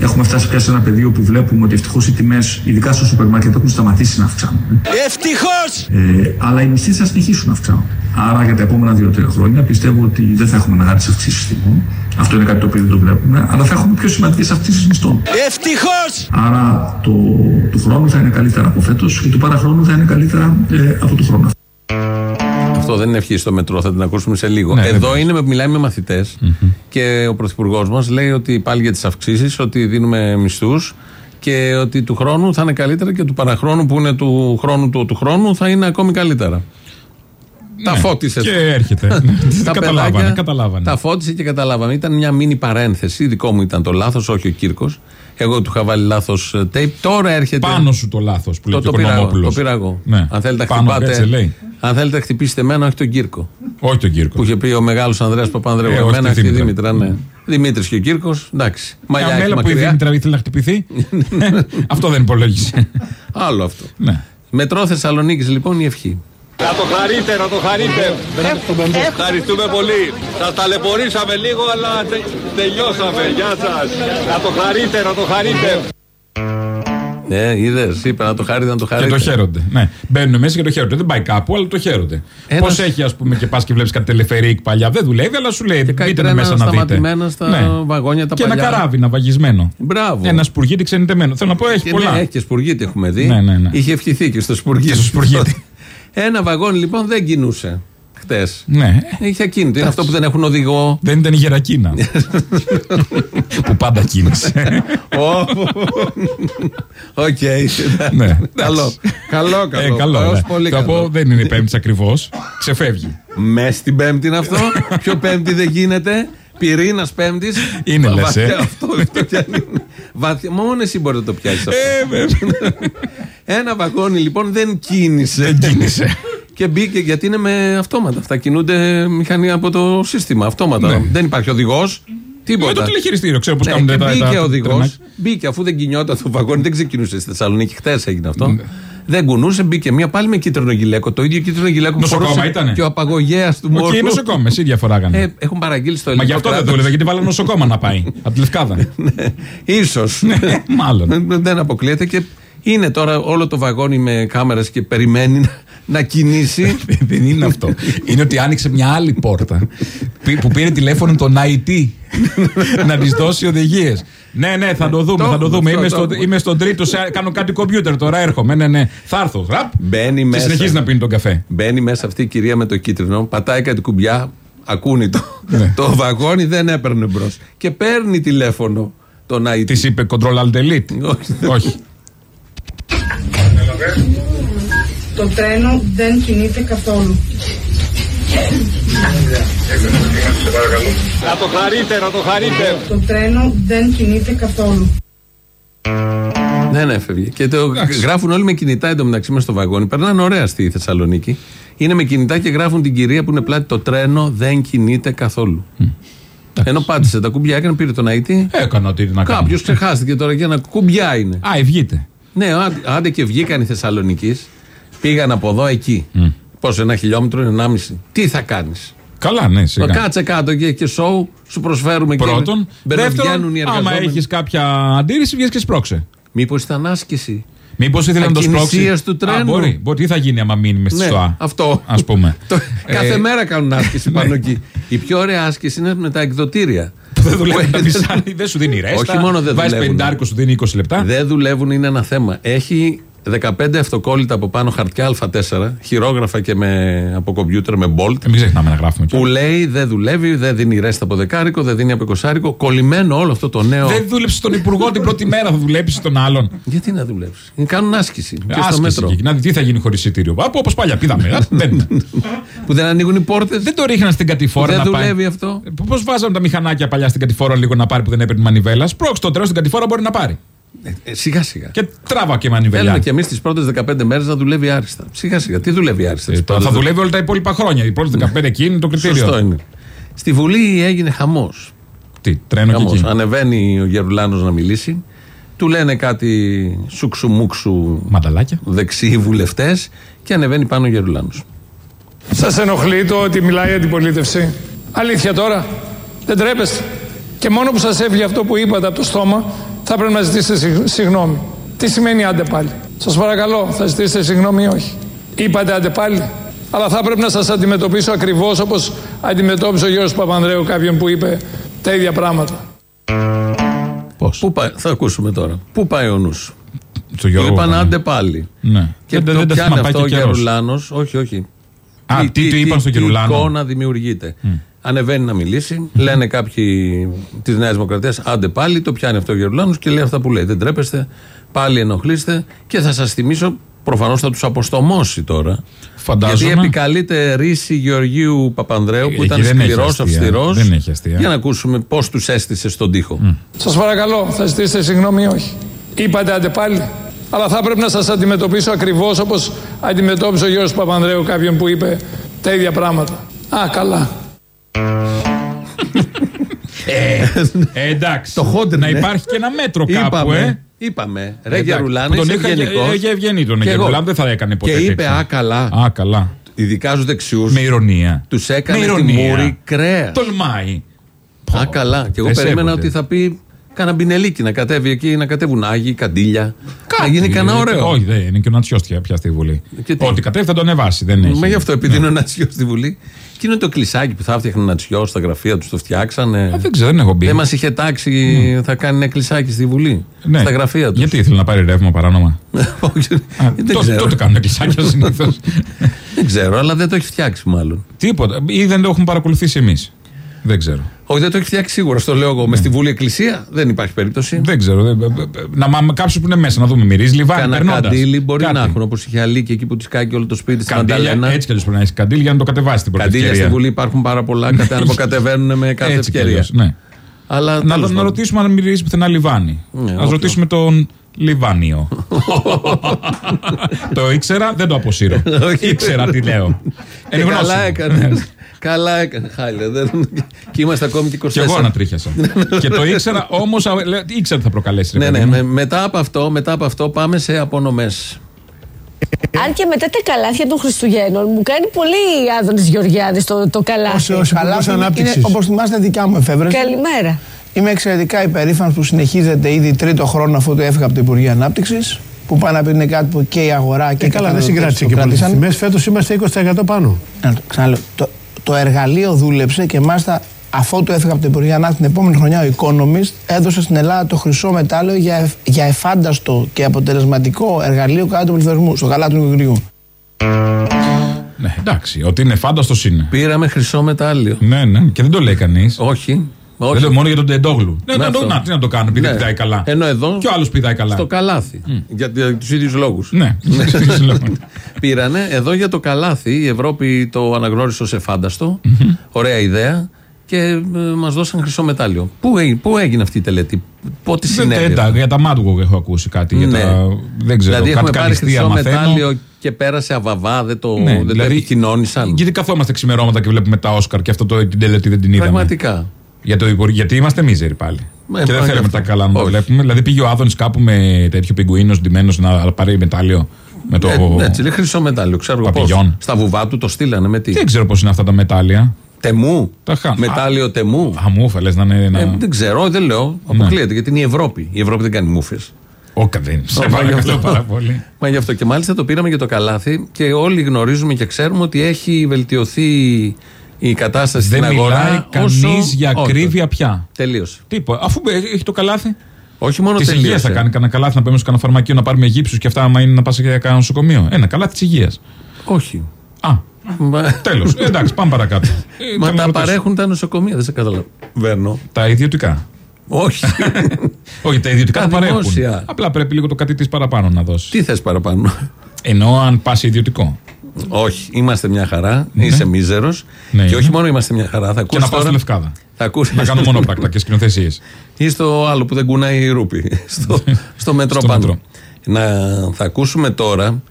Έχουμε φτάσει πια σε ένα πεδίο που βλέπουμε ότι ευτυχώς οι τιμές, ειδικά στο σούπερ μάρκετ, έχουν σταματήσει να αυξάνονται. Ευτυχώς! Ε, αλλά οι μισθοί θα συνεχίσουν να αυξάνονται. Άρα για τα επόμενα δύο-τρία χρόνια πιστεύω ότι δεν θα έχουμε μεγάλες αυξήσεις τιμών. Αυτό είναι κάτι το οποίο δεν το βλέπουμε. Αλλά θα έχουμε πιο σημαντικές αυξήσεις μισθών. Ευτυχώς! Άρα το, του χρόνου θα είναι καλύτερα από φέτος και του παραχρόνου θα είναι καλύτερα ε, από του χρόνου. Αυτό δεν είναι ευχή στο μετρό, θα την ακούσουμε σε λίγο. Ναι, Εδώ βεβαίως. είναι, με- μιλάμε με μαθητε και ο πρωθυπουργός μας λέει ότι πάλι για τις αυξήσεις, ότι δίνουμε μισθούς και ότι του χρόνου θα είναι καλύτερα και του παραχρόνου που είναι του χρόνου του, του χρόνου θα είναι ακόμη καλύτερα. Τα Ναι. φώτισες. Και έρχεται. Τα καταλάβανε, παιδάκια καταλάβανε. Τα φώτισε και καταλάβαμε. Ήταν μια μίνι παρένθεση. Δικό μου ήταν το λάθος, όχι ο Κύρκος. Εγώ του είχα βάλει λάθος tape. Τώρα έρχεται. Πάνω σου το λάθος που λέει το, και το ο πήρα εγώ. Οικονομόπουλος. Το πήρα εγώ. Ναι. Αν θέλετε να Πάνω, έτσι χτυπάτε. Λέει. Αν θέλετε να χτυπήσετε εμένα, όχι τον Κύρκο. Όχι τον Κύρκο. Που είχε πει ο μεγάλος Ανδρέας Παπανδρέου. Ε, όχι εμένα, τη όχι τη Δήμητρα. Δήμητρα, ναι. Δημήτρης και ο Κύρκος, εντάξει. Μαλλιά έχει Καμέλα που η μακριά. Δήμητρα ήθελε να χτυπηθεί. Αυτό δεν υπολόγισε. Άλλο αυτό. Ναι. Μετρό Θεσσαλονίκης λοιπόν η ευχή. Να το χαρείτε, να το χαρείτε. Ευχαριστούμε πολύ. Σας ταλαιπωρήσαμε λίγο, αλλά τε, τελειώσαμε. Γεια σας. Να το χαρείτε, να το χαρείτε. Ε, είδες, είπε να το χαρείτε, να το Και χαρείτε. το χαίρονται. Ναι. Μπαίνουν μέσα και το χαίρονται. Δεν πάει κάπου, αλλά το χαίρονται. Ένας- Πώς έχει, ας πούμε, και πας και βλέπεις κάτι τελεφερίκ παλιά. Δεν δουλεύει, αλλά σου λέει Και κάτι μπείτε τρένα μέσα να δείτε. Ναι. σταματημένα στα βαγόνια τα και παλιά. ένα καράβι να βαγισμένο. Μπράβο. Ένα σπουργίτη ξενιτεμένο. Θέλω να πω, έχει Και πολλά. Ναι, έχει και σπουργίτη έχουμε δει. Ναι, ναι, ναι. Είχε ευχηθεί και στο σπουργίτη. Και στο σπουργίτη. Ένα βαγόνι λοιπόν δεν κινούσε χτες. Ναι. Είχε ακίνητο. Είναι αυτό που δεν έχουν οδηγό. Δεν ήταν η γερακίνα. που πάντα κίνησε. Οκ. ναι. Καλό. Καλό, καλό. Ε, καλό. Έως ναι. πολύ Θα καλό. πω, δεν είναι η πέμπτη ακριβώς. Ξεφεύγει. Μες στην Πέμπτη είναι αυτό. Πιο Πέμπτη δεν γίνεται. Πυρήνας Πέμπτης. Είναι, λες, ε. Αυτό δεν το πιάνει. Βαθιά- Μόνο εσύ μπορεί να το πιάσεις αυτό. Ε, βέβαια. Ένα βαγόνι λοιπόν δεν κίνησε. Δεν κίνησε. Και μπήκε γιατί είναι με αυτόματα. Αυτά κινούνται μηχανή από το σύστημα. Αυτόματα. Ναι. Δεν υπάρχει οδηγός. Με Τίποτα. το τηλεχειριστήριο, ξέρω πώς Ναι, κάνουν και τα μπήκε τα- ο οδηγός. τρενάκια. Μπήκε αφού δεν κινιόταν το βαγόνι, δεν ξεκινούσε στη Θεσσαλονίκη. Χθες έγινε αυτό. Ναι. Δεν κουνούσε, μπήκε μία πάλι με κίτρινο γιλέκο. Το ίδιο κίτρινο γιλέκο που Νοσοκόμα φορούσε ήτανε; και ο απαγωγέας του Οκ, μωρού. νοσοκόμες, η ίδια φορά έκανε. Ε, έχουν παραγγείλει στο Μα ελληνικό γι' αυτό δεν κράτος. δούλευε, γιατί βάλανε νοσοκόμα να πάει. Από τη Λευκάδα. Ίσως. Ναι, μάλλον. δεν αποκλείεται και είναι τώρα όλο το βαγόνι με κάμερες και περιμένει να, να κινήσει. Δεν είναι αυτό. Είναι ότι άνοιξε μια άλλη πόρτα πή- που πήρε τηλέφωνο τον IT να της δώσει οδηγίες. Ναι, ναι, θα το δούμε, Το θα το έχουμε, δούμε. αυτό Είμαι, το στο, έχουμε. είμαι στον τρίτο, σε, κάνω κάτι κομπιούτερ τώρα, έρχομαι. Ναι, ναι, θα έρθω. Ραπ, Μπαίνει και μέσα. συνεχίζει να πίνει τον καφέ. Μπαίνει μέσα αυτή η κυρία με το κίτρινο, πατάει κάτι κουμπιά, ακούνητο. Ναι. το βαγόνι δεν έπαιρνε μπρος. Και παίρνει τηλέφωνο τον IT. Της είπε Control Alt Delete. Όχι. Όχι. Το τρένο δεν κινείται καθόλου. Να το χαρείτε, να το χαρείτε. Το τρένο δεν κινείται καθόλου. Δεν έφευγε. Και το Εντάξει. γράφουν όλοι με κινητά εντωμεταξύ μέσα στο βαγόνι. Περνάνε ωραία στη Θεσσαλονίκη. Είναι με κινητά και γράφουν την κυρία που είναι πλάτη. Το τρένο δεν κινείται καθόλου. Ενώ πάτησε τα κουμπιά, έκανε, πήρε τον IT. Έκανα ό,τι να κάνω. Κάποιος ξεχάστηκε τώρα και ένα κουμπιά είναι. Α, ευγείτε. Ναι, άντε- άντε και βγήκαν οι Θεσσαλονίκη, πήγαν από εδώ εκεί. Πόσο, ένα χιλιόμετρο, είναι ενάμιση. Τι θα κάνεις; Καλά, ναι, σιγά. Κάτσε κάτω και, και σοου, σου προσφέρουμε Πρώτον. και μπαινοβγαίνουν Δεύτερον, οι άμα εργαζόμενοι. έχεις κάποια αντίρρηση, βγει και σπρώξε. Μήπως ήταν άσκηση; Μήπως ήθελε να το σπρώξει; Ακινησίας του τρένου. Α, μπορεί. μπορεί. Τι θα γίνει άμα μείνει μες στη Ναι, ΣΟΑ. αυτό. Α πούμε. Το- κάθε Ε, μέρα κάνουν άσκηση πάνω εκεί. Η πιο ωραία άσκηση είναι με τα εκδοτήρια. που δεν δουλεύουν τα μισά, δεν σου δίνει ρέστα. Όχι μόνο δεν Βάζεις δουλεύουν. 50 σου δίνει 20 λεπτά. Δεν δουλεύουν, είναι ένα θέμα. Έχει 15 αυτοκόλλητα από πάνω χαρτιά Α4, χειρόγραφα και με, από κομπιούτερ με bolt. Ε, Μην ξεχνάμε να γράφουμε Που κιόλας. λέει δεν δουλεύει, δεν δίνει ρέστα από δεκάρικο, δεν δίνει από εικοσάρικο. Κολλημένο όλο αυτό το νέο. Δεν δούλεψε τον υπουργό την πρώτη μέρα, θα δουλέψει τον άλλον. Γιατί να δουλέψει; Κάνουν άσκηση. Και στο Άσκηση μέτρο. εκεί. Να δει τι θα γίνει χωρίς εισιτήριο. Από όπως παλιά πήδαμε. Α, δεν, Που δεν ανοίγουν οι πόρτες; δεν το ρίχναν στην κατηφόρα Δεν να πάει. δουλεύει αυτό; Πώς βάζαμε τα μηχανάκια παλιά στην κατηφόρα λίγο να πάρει που δεν έπαιρνε μανιβέλα. Σπρώξ το τρένο στην κατηφόρα μπορεί να πάρει. Ε, σιγά σιγά. Και τράβα και Θέλουμε μανιβέλα. και εμείς τις πρώτες 15 μέρες να δουλεύει άριστα. Σιγά σιγά. Τι δουλεύει άριστα. Ε, τις τώρα πρώτες θα δουλεύει όλα τα υπόλοιπα χρόνια. Οι πρώτες 15 εκεί είναι το κριτήριο. Σωστό είναι. Στη Βουλή έγινε χαμός. Τι, τρένο και εκεί. Ανεβαίνει ο Γερουλάνος να μιλήσει. Του λένε κάτι σουξουμούξου Μανταλάκια. δεξιοί βουλευτές και ανεβαίνει πάνω ο Γερουλάνος. Σας ενοχλεί το ότι μιλάει η αντιπολίτευση; Αλήθεια τώρα. Δεν τρέπεστε. Και μόνο που σας έφυγε αυτό που είπατε από το στόμα, θα πρέπει να ζητήσετε συγ- συγγνώμη. Τι σημαίνει άντε πάλι; Σας παρακαλώ, θα ζητήσετε συγγνώμη ή όχι; Είπατε άντε πάλι; Αλλά θα πρέπει να σας αντιμετωπίσω ακριβώς όπως αντιμετώπισε ο Γιώργος Παπανδρέου κάποιον που είπε τα ίδια πράγματα. Πώς; Πού πάει, θα ακούσουμε τώρα. Πού πάει ο νους; Στο Του Γιώργο. είπαν Βαγανή. άντε πάλι. Ναι. Και δεν, το δεν τα πιάνει θυμάμαι, πάει αυτό ο και καιρός. Γερουλάνος. Όχι, όχι. Α, τι του είπαν στον τι Γερουλάνο; εικόνα δημιουργείται. Ανεβαίνει να μιλήσει, λένε κάποιοι της Νέας Δημοκρατίας, άντε πάλι, το πιάνει αυτό ο Γερουλάνο και λέει αυτά που λέει. Δεν τρέπεστε, πάλι ενοχλείστε και θα σας θυμίσω, προφανώς θα τους αποστομώσει τώρα. Φαντάζομαι. Γιατί επικαλείται ρίση Γεωργίου Παπανδρέου που Εκεί ήταν δεν έχει σκληρός, αστεία. αυστηρός. Δεν έχει αστεία. Για να ακούσουμε πώς τους έστησε στον τοίχο. Σας παρακαλώ, θα ζητήσετε συγγνώμη ή όχι; Είπατε άντε πάλι. Αλλά θα πρέπει να σας αντιμετωπίσω ακριβώς όπως αντιμετώπισε ο Γιώργος Παπανδρέου κάποιον που είπε τα ίδια πράγματα. Α, καλά. Ε, εντάξει. Το χόντρινε. να υπάρχει και ένα μέτρο κάπου, Είπαμε, ε. είπαμε. Ρε Εντάξει, Γερουλάνο, που τον είσαι είχα- ευγενικός. ε, ε, ευγενή τον Και εγώ. Γερουλάνο, δεν θα έκανε ποτέ Και είπε, τέτοιο. α, καλά. Α, καλά. Ειδικά στους δεξιούς. Με ηρωνία. Τους έκανε Με τη ηρωνία. μούρη κρέας. Τολμάει. Α, καλά. Και εγώ Δεν περίμενα σέβονται. ότι θα πει κάνα μπινελίκι να κατέβει εκεί, να κατέβουν Άγιοι, καντήλια. Να γίνει κανένα Ε, ωραίο. Όχι, δεν είναι και ο Νατσιό πια στη Βουλή. Και τι; Ό,τι κατέβει θα τον ανεβάσει. Δεν έχει. Μα γι' αυτό, επειδή είναι ο Νατσιό στη Βουλή. Και είναι το κλεισάκι που θα έφτιαχνε ο Νατσιό στα γραφεία του, το φτιάξανε; Α, δεν ξέρω, δεν έχω μπει. Δεν μας είχε τάξει, θα κάνει ένα κλεισάκι στη Βουλή. Ναι. Στα γραφεία τους. Γιατί ήθελε να πάρει ρεύμα παράνομα; Όχι, Α, δεν τότε, ξέρω. τότε κάνουν κλεισάκια συνήθως. Δεν ξέρω, αλλά δεν το έχει φτιάξει μάλλον. Τίποτα. Ή δεν το έχουμε παρακολουθήσει εμείς. Δεν ξέρω. Όχι, δεν το έχει φτιάξει σίγουρα, στο λέω εγώ. Ναι. Με στη Βουλή Εκκλησία δεν υπάρχει περίπτωση. Δεν ξέρω. Δεν- ε, ε, Να μάθουμε κάποιο που είναι μέσα να δούμε. Μυρίζει λιβάνι. Κανένα περνώντας. καντήλι μπορεί Κάτι. να έχουν, όπως είχε αλήκη εκεί που τη κάει και όλο το σπίτι στην Καντήλια, Ανταλένα. έτσι κι αλλιώς πρέπει να έχεις καντήλια για να το κατεβάσεις την πρώτη Καντήλια στη ευκαιρία. Βουλή υπάρχουν πάρα πολλά, κατα- αποκατεβαίνουν με κάθε Έτσι κι ευκαιρία. αλλιώς, ναι. Αλλά Να, τέλος να πάντων. ρωτήσουμε αν μυρίζει πουθενά λιβάνι. Ναι, Α όποιο. ρωτήσουμε τον Λιβάνιο. το ήξερα, δεν το αποσύρω. Όχι. ήξερα τι λέω. Και Εν γνώση καλά μου. έκανες. Καλά έκανε, χάλια. δεν- Και είμαστε ακόμη και 24. Κι εγώ ανατρίχιασα. και το ήξερα, όμως ήξερα ότι θα προκαλέσει. ρε Ναι, παιδί ναι, μου. με- μετά, από αυτό, μετά από αυτό πάμε σε απονομές. Αν και μετά τα καλάθια των Χριστουγέννων μου κάνει πολύ Άδωνης Γεωργιάδης το, το καλάθι. Ως Υπουργός Ανάπτυξης. Όπως θυμάστε, δικιά μου εφεύρεση. Καλημέρα. Είμαι εξαιρετικά υπερήφανος που συνεχίζεται ήδη τρίτο χρόνο αφού το έφυγα από το Υπουργείο Ανάπτυξης. Που πάνω απ' είναι κάτι που και η αγορά και Ε, οι καλά, δεν καταναλωτές συγκράτησε το και πολλέ κράτησαν. τιμές. Φέτος είμαστε 20% πάνω. Να το ξαναλέω. Το, το εργαλείο δούλεψε και μάλιστα αφού το έφυγα από το Υπουργείο Ανάπτυξη την επόμενη χρονιά, ο Economist έδωσε στην Ελλάδα το χρυσό μετάλλιο για, εφ- για εφάνταστο και αποτελεσματικό εργαλείο κατά του πληθωρισμού, στο καλά του νοικοκυριού. Ναι, εντάξει, ότι είναι φάνταστο είναι. Πήραμε χρυσό μετάλλιο. Ναι, ναι, και δεν το λέει κανείς. Όχι. Δεν όχι. λέω μόνο για τον Τεντόγλου. Ναι, Ναι, να, το- αυτό. να, τι να το κάνω, επειδή Ναι. πηδάει καλά. Ενώ εδώ. Και ο άλλος πηδάει καλά. Στο καλάθι. Για, για τους ίδιους λόγους. Ναι, Πήρανε εδώ για το καλάθι. Η Ευρώπη το αναγνώρισε ως εφάνταστο. Ωραία ιδέα. Και ε, μας δώσαν χρυσό μετάλλιο. Πού, έ- πού έγινε αυτή η τελετή, πότε Δεν συνέβη; τα- αυτό; για τα Μάντουγο έχω ακούσει κάτι. Για Ναι. τα, δεν ξέρω, δηλαδή έχουμε κάτι πάρει καλυστία χρυσό μαθαίνω. μετάλλιο και πέρασε αβαβά, δεν το, Ναι, δεν το επικοινώνησαν. Γιατί καθόμαστε ξημερώματα και βλέπουμε τα Όσκαρ και αυτό το, την τελετή δεν την είδαμε. Πραγματικά. Για το Υπουργείο- γιατί είμαστε μίζεροι πάλι. Ε, και δεν πάει θέλουμε αυτό. τα καλά να το Όχι. βλέπουμε. Δηλαδή πήγε ο Άδωνη κάπου με τέτοιο πιγκουίνο ντυμένο να πάρει μετάλλιο. Με το... Ε, έτσι, λέει χρυσό μετάλλιο. Ξέρω εγώ πώς. Παπηγιόν. Στα βουβά του το στείλανε με τι. Δεν ξέρω πώς είναι αυτά τα μετάλλια. Τεμού. Τα χάνω. Μετάλλιο τεμού. Αμούφα, λες να είναι. Να... Ε, δεν ξέρω, δεν λέω. Αποκλείεται γιατί είναι η Ευρώπη. Η Ευρώπη δεν κάνει μούφες. Όχι, δεν. Σε Μα γι' παρακαλώ αυτό. πάρα πολύ. Μα γι' αυτό και μάλιστα το πήραμε για το καλάθι και όλοι γνωρίζουμε και ξέρουμε ότι έχει βελτιωθεί η κατάσταση Δεν στην αγορά. μιλάει κανείς για ακρίβεια πια. Τελείωσε. Τίποτα. Αφού έχει το καλάθι. Όχι μόνο Της υγείας τελείωσε. θα κάνει κανένα καλάθι να πάμε σε κανένα φαρμακείο να πάρουμε γύψους και αυτά, άμα είναι να πας σε κανένα νοσοκομείο. Ένα καλάθι της υγείας. Όχι. Α, Μα, τέλος. εντάξει, πάμε παρακάτω. Ε, μα θέλω να τα ρωτήσω. παρέχουν τα νοσοκομεία, δεν σε καταλαβαίνω. Τα ιδιωτικά. Όχι. Όχι, τα ιδιωτικά Τα τα παρέχουν. δημόσια. Απλά πρέπει λίγο το κάτι της παραπάνω να δώσεις. Τι θες παραπάνω; Εννοώ αν πας ιδιωτικό. Όχι, είμαστε μια χαρά. Είσαι μίζερος. Ναι, και είναι. όχι μόνο είμαστε μια χαρά. Θα Και ακούσει να πάω στη τώρα. Λευκάδα. Θα ακούσει. Να κάνω μόνο πράκτα και σκηνοθεσίες. Ή στο άλλο που δεν κουνάει η ρούπη. στο, στο μετρό Στο πάνω. μετρό. Να, θα ακούσουμε τώρα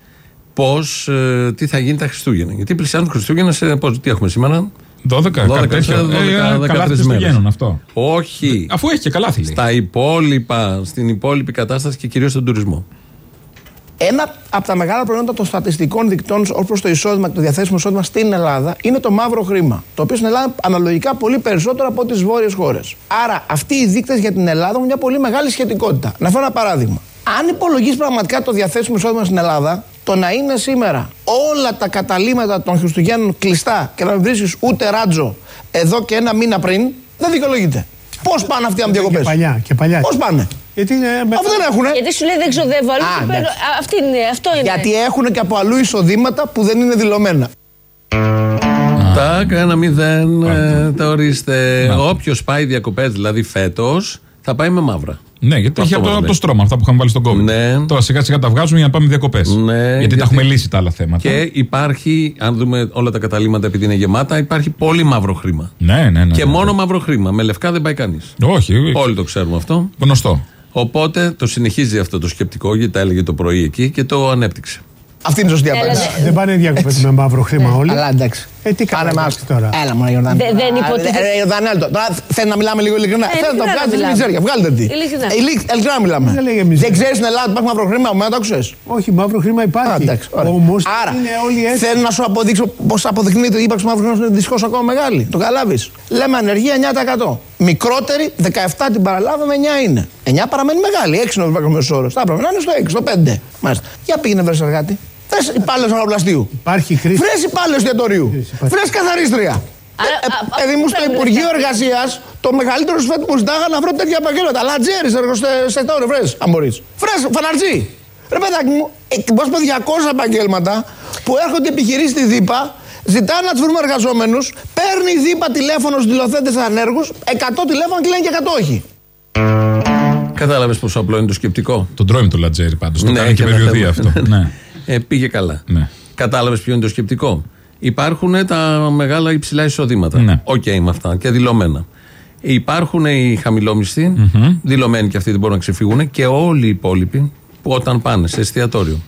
πώς. τι θα γίνει τα Χριστούγεννα. Γιατί πλησιάζουν Χριστούγεννα σε. Πώς, τι έχουμε σήμερα; 12, 12, κάτι τέτοιο. σε 12, Ε, 13 Καλάθι μέρες. Χριστουγέννων αυτό. Όχι. Αφού έχει και καλάθι. λέει. Στα υπόλοιπα, στην υπόλοιπη κατάσταση και κυρίως στον τουρισμό. Ένα από τα μεγάλα προϊόντα των στατιστικών δικτών ως προς το εισόδημα και το διαθέσιμο εισόδημα στην Ελλάδα είναι το μαύρο χρήμα. Το οποίο στην Ελλάδα αναλογικά πολύ περισσότερο από τις βόρειες χώρες. Άρα αυτοί οι δείκτες για την Ελλάδα έχουν μια πολύ μεγάλη σχετικότητα. Να φέρω ένα παράδειγμα. Αν υπολογίσεις πραγματικά το διαθέσιμο εισόδημα στην Ελλάδα, το να είναι σήμερα όλα τα καταλήμματα των Χριστουγέννων κλειστά και να μην βρίσκεις ούτε ράτζο εδώ και ένα μήνα πριν, δεν δικαιολογείται. Πώς πάνε αυτοί οι Και διακοπές; παλιά. Και παλιά. Πώς πάνε; Γιατί είναι με- Αφού δεν έχουνε. Γιατί σου λέει δεν ξοδεύω αλλού. Α, και παίρνω- εντάξει. Α, Αυτή είναι, αυτό είναι. Γιατί έχουν και από αλλού εισοδήματα που δεν είναι δηλωμένα. Τα έκανα μηδέν, ε, τα ορίστε. Να. Όποιος πάει διακοπές, δηλαδή φέτος, θα πάει με μαύρα. Ναι, γιατί Αυτό έχει από το, μας από το λέει. στρώμα αυτά που είχαμε βάλει στον COVID. Ναι. Τώρα σιγά σιγά τα βγάζουμε για να πάμε διακοπές. Ναι, γιατί, γιατί- τα έχουμε λύσει τα άλλα θέματα. Και υπάρχει, αν δούμε όλα τα καταλήμματα επειδή είναι γεμάτα, υπάρχει πολύ μαύρο χρήμα. Ναι, ναι, ναι. Και ναι. μόνο μαύρο χρήμα. Με λευκά δεν πάει κανείς. Όχι, όχι. Όλοι το ξέρουμε αυτό. γνωστό. Οπότε το συνεχίζει αυτό το σκεπτικό, γιατί τα έλεγε το πρωί εκεί και το ανέπτυξε. Αυτή είναι η σωστή Έλα, απάντηση. δε- Δεν πάνε διακοπές με μαύρο χρήμα όλοι. Αλλά εντάξει. Ε, τι Πάνε κάνουμε μάσκο τώρα. Έλα μόνο Ιορδάνη. Δε- δεν υποτίθεται- Ε, ε, Ιορδανέλ, το- τώρα θέλει να μιλάμε λίγο ειλικρινά. Ε, Θέλω να το ειλικρινά βγάλετε μιλάμε. στην μιζέρια. Βγάλετε τι. Ειλικρινά. Ε, ειλικ- Ειλικρινά μιλάμε. Δεν λέγε μιζέρια. Δεν ξέρεις στην Ελλάδα ότι υπάρχει μαύρο χρήμα, μετά το ξέρει. Όχι, μαύρο χρήμα υπάρχει. Όμως Άρα, είναι όλοι έτσι. θέλω να σου αποδείξω πώς αποδεικνύεται η ύπαρξη μαύρου χρήματος είναι δυστυχώ ακόμα μεγάλη. Το καταλάβεις. Λέμε ανεργία 9%. Μικρότερη, 17 την παραλάβαμε, 9 είναι. 9 παραμένει μεγάλη, 6 είναι ο ευρωπαϊκό μέσος όρος. Θα έπρεπε να είναι στο 6, στο 5. Μάλιστα. Για πήγαινε βρες εργάτη. Βρε υπάλληλος αναπλαστείου. Υπάρχει κρίση. Βρε υπάλληλος εστιατορίου. υπάρχει. Βρε καθαρίστρια. Άρα, Ε, α, ε, Παιδί μου, στο πού Υπουργείο παίρνουν Εργασίας, το μεγαλύτερο σφέτ που ζητάγα να βρω τέτοια επαγγέλματα. Λατζέρι, εργοστατόριο, βρε, αν μπορείς. Βρε, φαναρτζή. Ρε παιδάκι μου, ε, μπορώ να πω 200 επαγγέλματα που έρχονται επιχειρήσεις στη ΔΥΠΑ, ζητάνε να τους βρούμε εργαζόμενους, παίρνει η ΔΥΠΑ τηλέφωνο στους δηλωθέντες ανέργους, 100 τηλέφωνα και λένε και 100 όχι. Κατάλαβες πόσο απλό είναι το σκεπτικό; Τον τρώει με το λαντζέρη πάντως. Το Ναι, κάνει και έχει ένα περιοδεία θέμα. αυτό. ναι. Ε, πήγε καλά. Ναι. Κατάλαβες ποιο είναι το σκεπτικό; Υπάρχουν τα μεγάλα υψηλά εισοδήματα. Ναι. Οκ με αυτά και δηλωμένα. Υπάρχουν οι χαμηλόμισθοι, δηλωμένοι και αυτοί δεν μπορούν να ξεφύγουν, και όλοι οι υπόλοιποι που όταν πάνε σε εστιατόριο,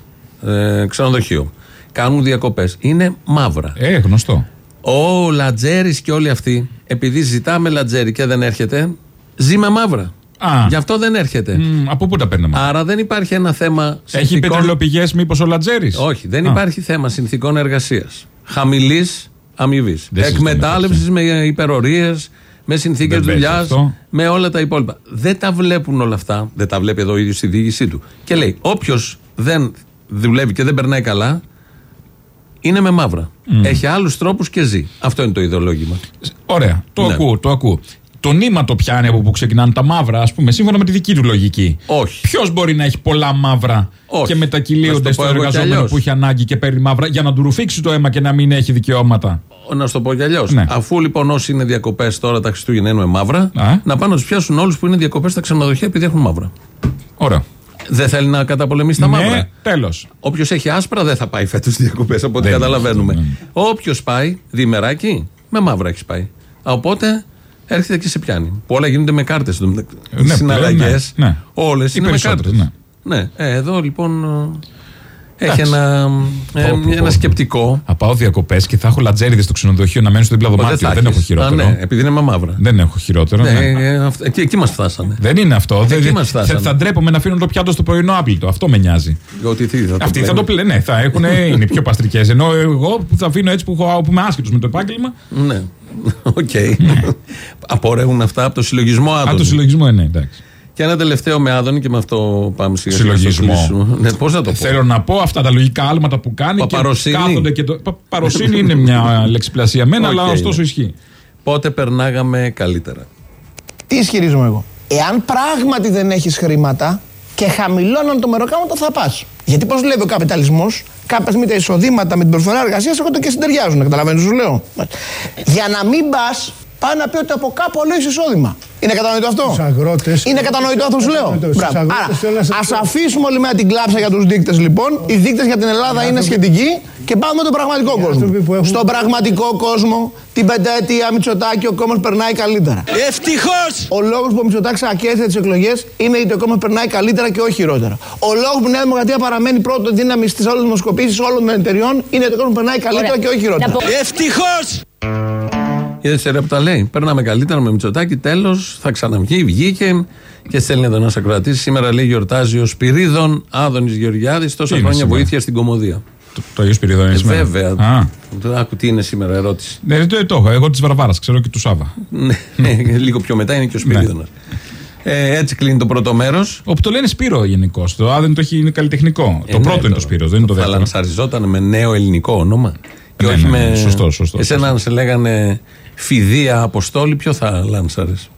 ε, ξενοδοχείο, κάνουν διακοπές. Είναι μαύρα. Ε, γνωστό. Ο Λατζέρης και όλοι αυτοί, επειδή ζητάμε Λατζέρι και δεν έρχεται, ζει με μαύρα. Α. Γι' αυτό δεν έρχεται. Μ, από πού τα παίρνουμε; Άρα δεν υπάρχει ένα θέμα. Έχει συνθηκών- πετρελαιοπηγέ, μήπως ο Λατζέρης; όχι, δεν Α. υπάρχει θέμα συνθήκων εργασίας. Χαμηλής αμοιβής. Δεν συζητάμε Εκμετάλλευσης με υπερορίες, με συνθήκες Δεν παίζει δουλειάς, αυτό. με όλα τα υπόλοιπα. Δεν τα βλέπουν όλα αυτά. Δεν τα βλέπει εδώ ο ίδιος στη διοίκησή του. Και λέει: Όποιος δεν δουλεύει και δεν περνάει καλά, είναι με μαύρα. Έχει άλλους τρόπους και ζει. Αυτό είναι το ιδεολόγημα. Ωραία, το Ναι. ακούω, το ακούω. Το νήμα το πιάνει από που ξεκινάνε τα μαύρα, ας πούμε, σύμφωνα με τη δική του λογική. Όχι. Ποιος μπορεί να έχει πολλά μαύρα Όχι. και Να μετακυλίονται σου το στο πω εγώ κι εργαζόμενο αλλιώς. που έχει ανάγκη και παίρνει μαύρα για να του ρουφήξει το αίμα και να μην έχει δικαιώματα; Να σου το πω κι αλλιώς. Ναι. Αφού λοιπόν όσοι είναι διακοπές τώρα τα Χριστούγεννα είναι με μαύρα, Α. να πάνε να τους πιάσουν όλους που είναι διακοπές στα ξενοδοχεία επειδή έχουν μαύρα. Ωραία. Δεν θέλει να καταπολεμήσει τα μαύρα. Ναι, τέλος. Όποιος έχει άσπρα δεν θα πάει φέτος διακοπές από ό,τι Δεν είναι καταλαβαίνουμε. αυτό, ναι. Όποιος πάει διημεράκι, με μαύρα έχει πάει. Α, Οπότε έρχεται και σε πιάνει. Που όλα γίνονται με κάρτες. Ναι, Οι συναλλαγές, πλέον, ναι, ναι. όλες Οι είναι με κάρτες. περισσότερες, ναι. Ναι, ε, εδώ λοιπόν ε, έχει Εντάξει. ένα, ε, Πω, πω, ένα πω. σκεπτικό. Θα πάω διακοπές και θα έχω λατζέριδες στο ξενοδοχείο να μένουν στο δίπλα δωμάτιο. θα Δεν, έχω έχεις. χειρότερο. Α, ναι, επειδή είναι με μαύρα. Δεν έχω χειρότερο. Ναι, ναι. ε, αυ- εκεί, εκεί μας φτάσανε. Δεν είναι αυτό. Δεν, Εκεί μας θα, φτάσαμε. θα ντρέπομαι να αφήνω το πιάτο στο πρωινό άπλυτο. Αυτό με νοιάζει. Ότι τι, θα το Αυτοί θα πλένε. το πλένε. Ναι, θα έχουν, είναι πιο παστρικές. Ενώ εγώ που θα αφήνω έτσι που, έχω, που είμαι άσχετος με το επάγγελμα. Ναι. Οκ. Απορρέουν αυτά από το συλλογισμό Από Άδωνη. το συλλογισμό, ε, ναι, εντάξει. Και ένα τελευταίο με Άδωνη και με αυτό πάμε σιγά σιγά στο Συλλογισμό. κλείσιμο. Ναι, πώς να το πω. Θέλω να πω αυτά τα λογικά άλματα που κάνει Παπαροσύνη. και κάθονται και το. Πα- Παροσύνη είναι μια λεξιπλασία μεν, αλλά Οκ, ωστόσο ναι. ισχύει. Πότε περνάγαμε καλύτερα. Τι ισχυρίζομαι εγώ. Εάν πράγματι δεν έχεις χρήματα και χαμηλώναν το μεροκάματο, θα πας. Γιατί πώς λέει ο καπιταλισμός, κάποια στιγμή τα εισοδήματα με την προσφορά εργασίας έρχονται και συντεριάζουν. Καταλαβαίνεις, σου λέω. Για να μην πας, πάει να πει ότι από κάπου αλλού έχει εισόδημα. Είναι κατανοητό αυτό; Τους αγρότες- Είναι κατανοητό αυτό που σου λέω; Στους Μπράβο. αγρότες θέλω να σας Άρα, πω- α αφήσουμε όλη μέρα την κλάψα για τους δείκτες λοιπόν. Οι δείκτες για την Ελλάδα είναι σχετικοί και πάμε με τον πραγματικό κόσμο. άνθρωποι που έχουν- Στον πραγματικό κόσμο, την πενταετία Μητσοτάκη, ο κόμμα περνάει καλύτερα. Ευτυχώς! Ο λόγος που ο Μητσοτάκης ακέρισε τις εκλογές είναι γιατί ο κόμμα περνάει καλύτερα και όχι χειρότερα. Ο λόγος που η Νέα Δημοκρατία παραμένει πρώτο δύναμη στις όλες τι δημοσκοπήσεις όλων των εταιριών είναι γιατί ο κόμμα περνάει καλύτερα Ωραία. και όχι χειρότερα. Να πω- Ευτυχώς! Είδε σε ρε που τα λέει. Περνάμε καλύτερα με Μητσοτάκη. Τέλος, θα ξαναβγεί. Βγήκε και στέλνει εδώ ένας ακροατής. Σήμερα λέει γιορτάζει ο Σπυρίδων Άδωνης Γεωργιάδης. Τόσα είναι χρόνια σήμερα; βοήθεια στην κομμωδία. Το, το Αγίο Σπυρίδων είναι Ε, σήμερα; βέβαια. Α, Το Άκου τι είναι σήμερα, ερώτηση. ναι, το, το έχω. Εγώ της Βαρβάρας, ξέρω και του Σάβα. Ναι, ναι, λίγο πιο μετά είναι και ο Σπυρίδωνας. Ε, έτσι κλείνει το πρώτο μέρος. Όπου το λένε Σπύρο γενικώ. Το Α δεν το έχει, είναι καλλιτεχνικό. το πρώτο είναι το Σπύρο, δεν είναι το Θα δεύτερο. λανσαριζόταν με νέο ελληνικό όνομα. Και Ναι, όχι ναι, με. ναι, σωστό, σωστό, Εσένα, σωστό. αν σε λέγανε Φιδία Αποστόλη, ποιο θα λάνσαρες;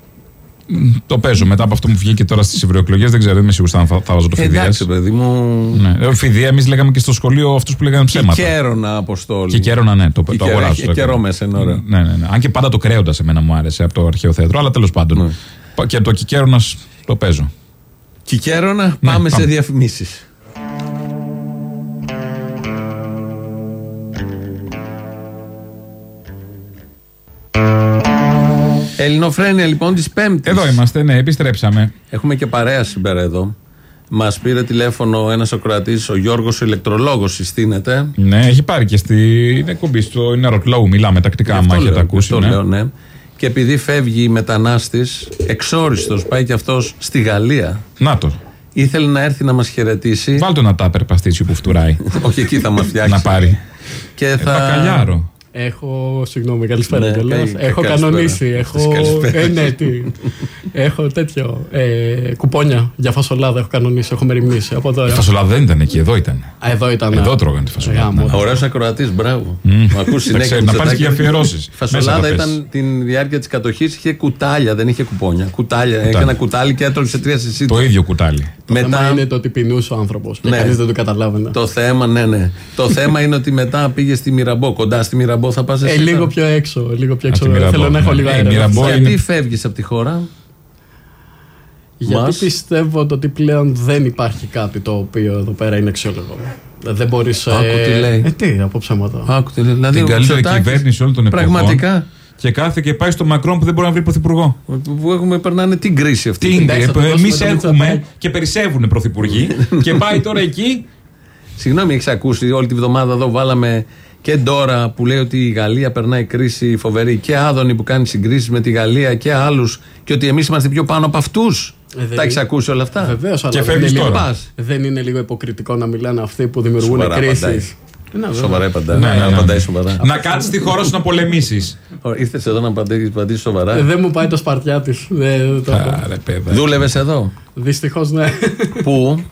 Το παίζω μετά από αυτό που βγήκε τώρα στις ευρωεκλογές. Δεν ξέρω, δεν είμαι σίγουρος αν θα, θα βάζω το φιδία. Εντάξει, παιδί μου. Ναι. Ε, Φιδία, εμείς λέγαμε και στο σχολείο αυτούς που λέγανε ψέματα. Κέρονα Αποστόλη. Και κέρονα, ναι, το, Και το κέρο- αγοράζω. έχει το καιρό έκανα. μέσα, είναι ωραίο. Ναι, ναι, ναι. Αν και πάντα το κρέοντας εμένα μου άρεσε από το αρχαίο θέατρο, αλλά τέλος πάντων. Ναι. Πα- Και το κικέρονας το παίζω. Κικέρονα, πάμε σε πάμε. διαφημίσεις. Ελληνοφρένεια λοιπόν της Πέμπτης. Εδώ είμαστε, ναι, επιστρέψαμε. Έχουμε και παρέα σήμερα εδώ. Μας πήρε τηλέφωνο ένας ακροατής, ο Γιώργος ο ηλεκτρολόγος, συστήνεται. Ναι, έχει πάρει και στην εκπομπή στο Είναι Ρωτλόου. Μιλάμε τακτικά, Αυτό άμα έχετε λέω, ακούσει. αυτό ναι. λέω, ναι. Και επειδή φεύγει μετανάστης, εξόριστος, πάει και αυτός στη Γαλλία. Να το. Ήθελε να έρθει να μας χαιρετήσει. Βάλτε ένα τάπερ παστίτσιο που φτουράει. Όχι, εκεί θα μας φτιάξει. να πάρει. Και Ε, θα. Μπακαλιάρο. Έχω, συγγνώμη, καλησπέρα Ναι, κιόλας. καλη- Έχω καλησπέρα. κανονίσει. Έχω, Καλησπέρα. ε, ναι, τι. έχω τέτοιο. Ε, κουπόνια για φασολάδα έχω κανονίσει. Έχω μεριμνήσει από Η τώρα. φασολάδα δεν ήταν εκεί, εδώ ήταν. Α, εδώ ήταν. Εδώ τρώγανε τη φασολάδα. Γάμο. ναι. Ωραίος ακροατής, μπράβο. Μμ. Μου ακούς Τα συνέχεια. ξέρει, να πάρεις Μητσοτάκη. και αφιερώσεις. Η Φασολάδα Μέσα θα ήταν την διάρκεια της κατοχής, είχε κουτάλια, δεν είχε κουπόνια. Κουτάλια. Είχε ένα κουτάλι και έτρωγε σε τρία συζήτηση. Το ίδιο κουτάλι. Το θέμα Μετά είναι το ότι πεινούσε ο άνθρωπος. Και Ναι. κανείς δεν το καταλάβαινε. το θέμα, ναι, ναι. το θέμα είναι ότι μετά πήγε στη Μυραμπό. Κοντά στη Μυραμπό θα πας Ε, εσύ. λίγο τώρα. πιο έξω. Λίγο πιο Από έξω. τη Μυραμπό, Θέλω να έχω ναι. λίγο Ε, αέρα. Μυραμπό Γιατί είναι- φεύγεις από τη χώρα; Γιατί Μας. πιστεύω ότι πλέον δεν υπάρχει κάτι το οποίο εδώ πέρα είναι αξιόλογο. Δεν μπορείς. Άκου τι λέει. Ε, τι, από ψέματα. Άκου, τι λέει. δηλαδή, Την ο καλύτερη Μητσοτάκης, κυβέρνηση όλων των εποχών. Πραγματικά. Και κάθε και πάει στο Μακρόν που δεν μπορεί να βρει πρωθυπουργό. Που έχουμε, περνάνε την κρίση αυτή. Τι Εντάξει, θα το δώσουμε εμείς το έχουμε Μητσοτάκη. και περισσεύουν πρωθυπουργοί. και πάει τώρα εκεί. Συγγνώμη, έχεις ακούσει όλη τη βδομάδα εδώ βάλαμε και Ντόρα που λέει ότι η Γαλλία περνάει κρίση φοβερή και Άδωνη που κάνει συγκρίσεις με τη Γαλλία και άλλους και ότι εμείς είμαστε πιο πάνω από αυτούς. Ε, δεν Τα έχεις είναι- ακούσει όλα αυτά; Βεβαίως, αλλά Και δεν φεύγεις είναι, λίγο, τώρα. Πας. δεν είναι λίγο υποκριτικό να μιλάνε αυτοί που δημιουργούν Σοβαρά απαντάει. κρίσει. Σοβαρά απαντάει. Ναι, ναι, ναι. Απαντάει σοβαρά. να κάτσεις στη χώρα σου να πολεμήσεις. Ήρθες εδώ να απαντήσεις απαντήσεις σοβαρά. Ε, δεν μου πάει το σπαρτιά της. Άρε, παιδά. Δούλευες εδώ; Δυστυχώς ναι. Πού;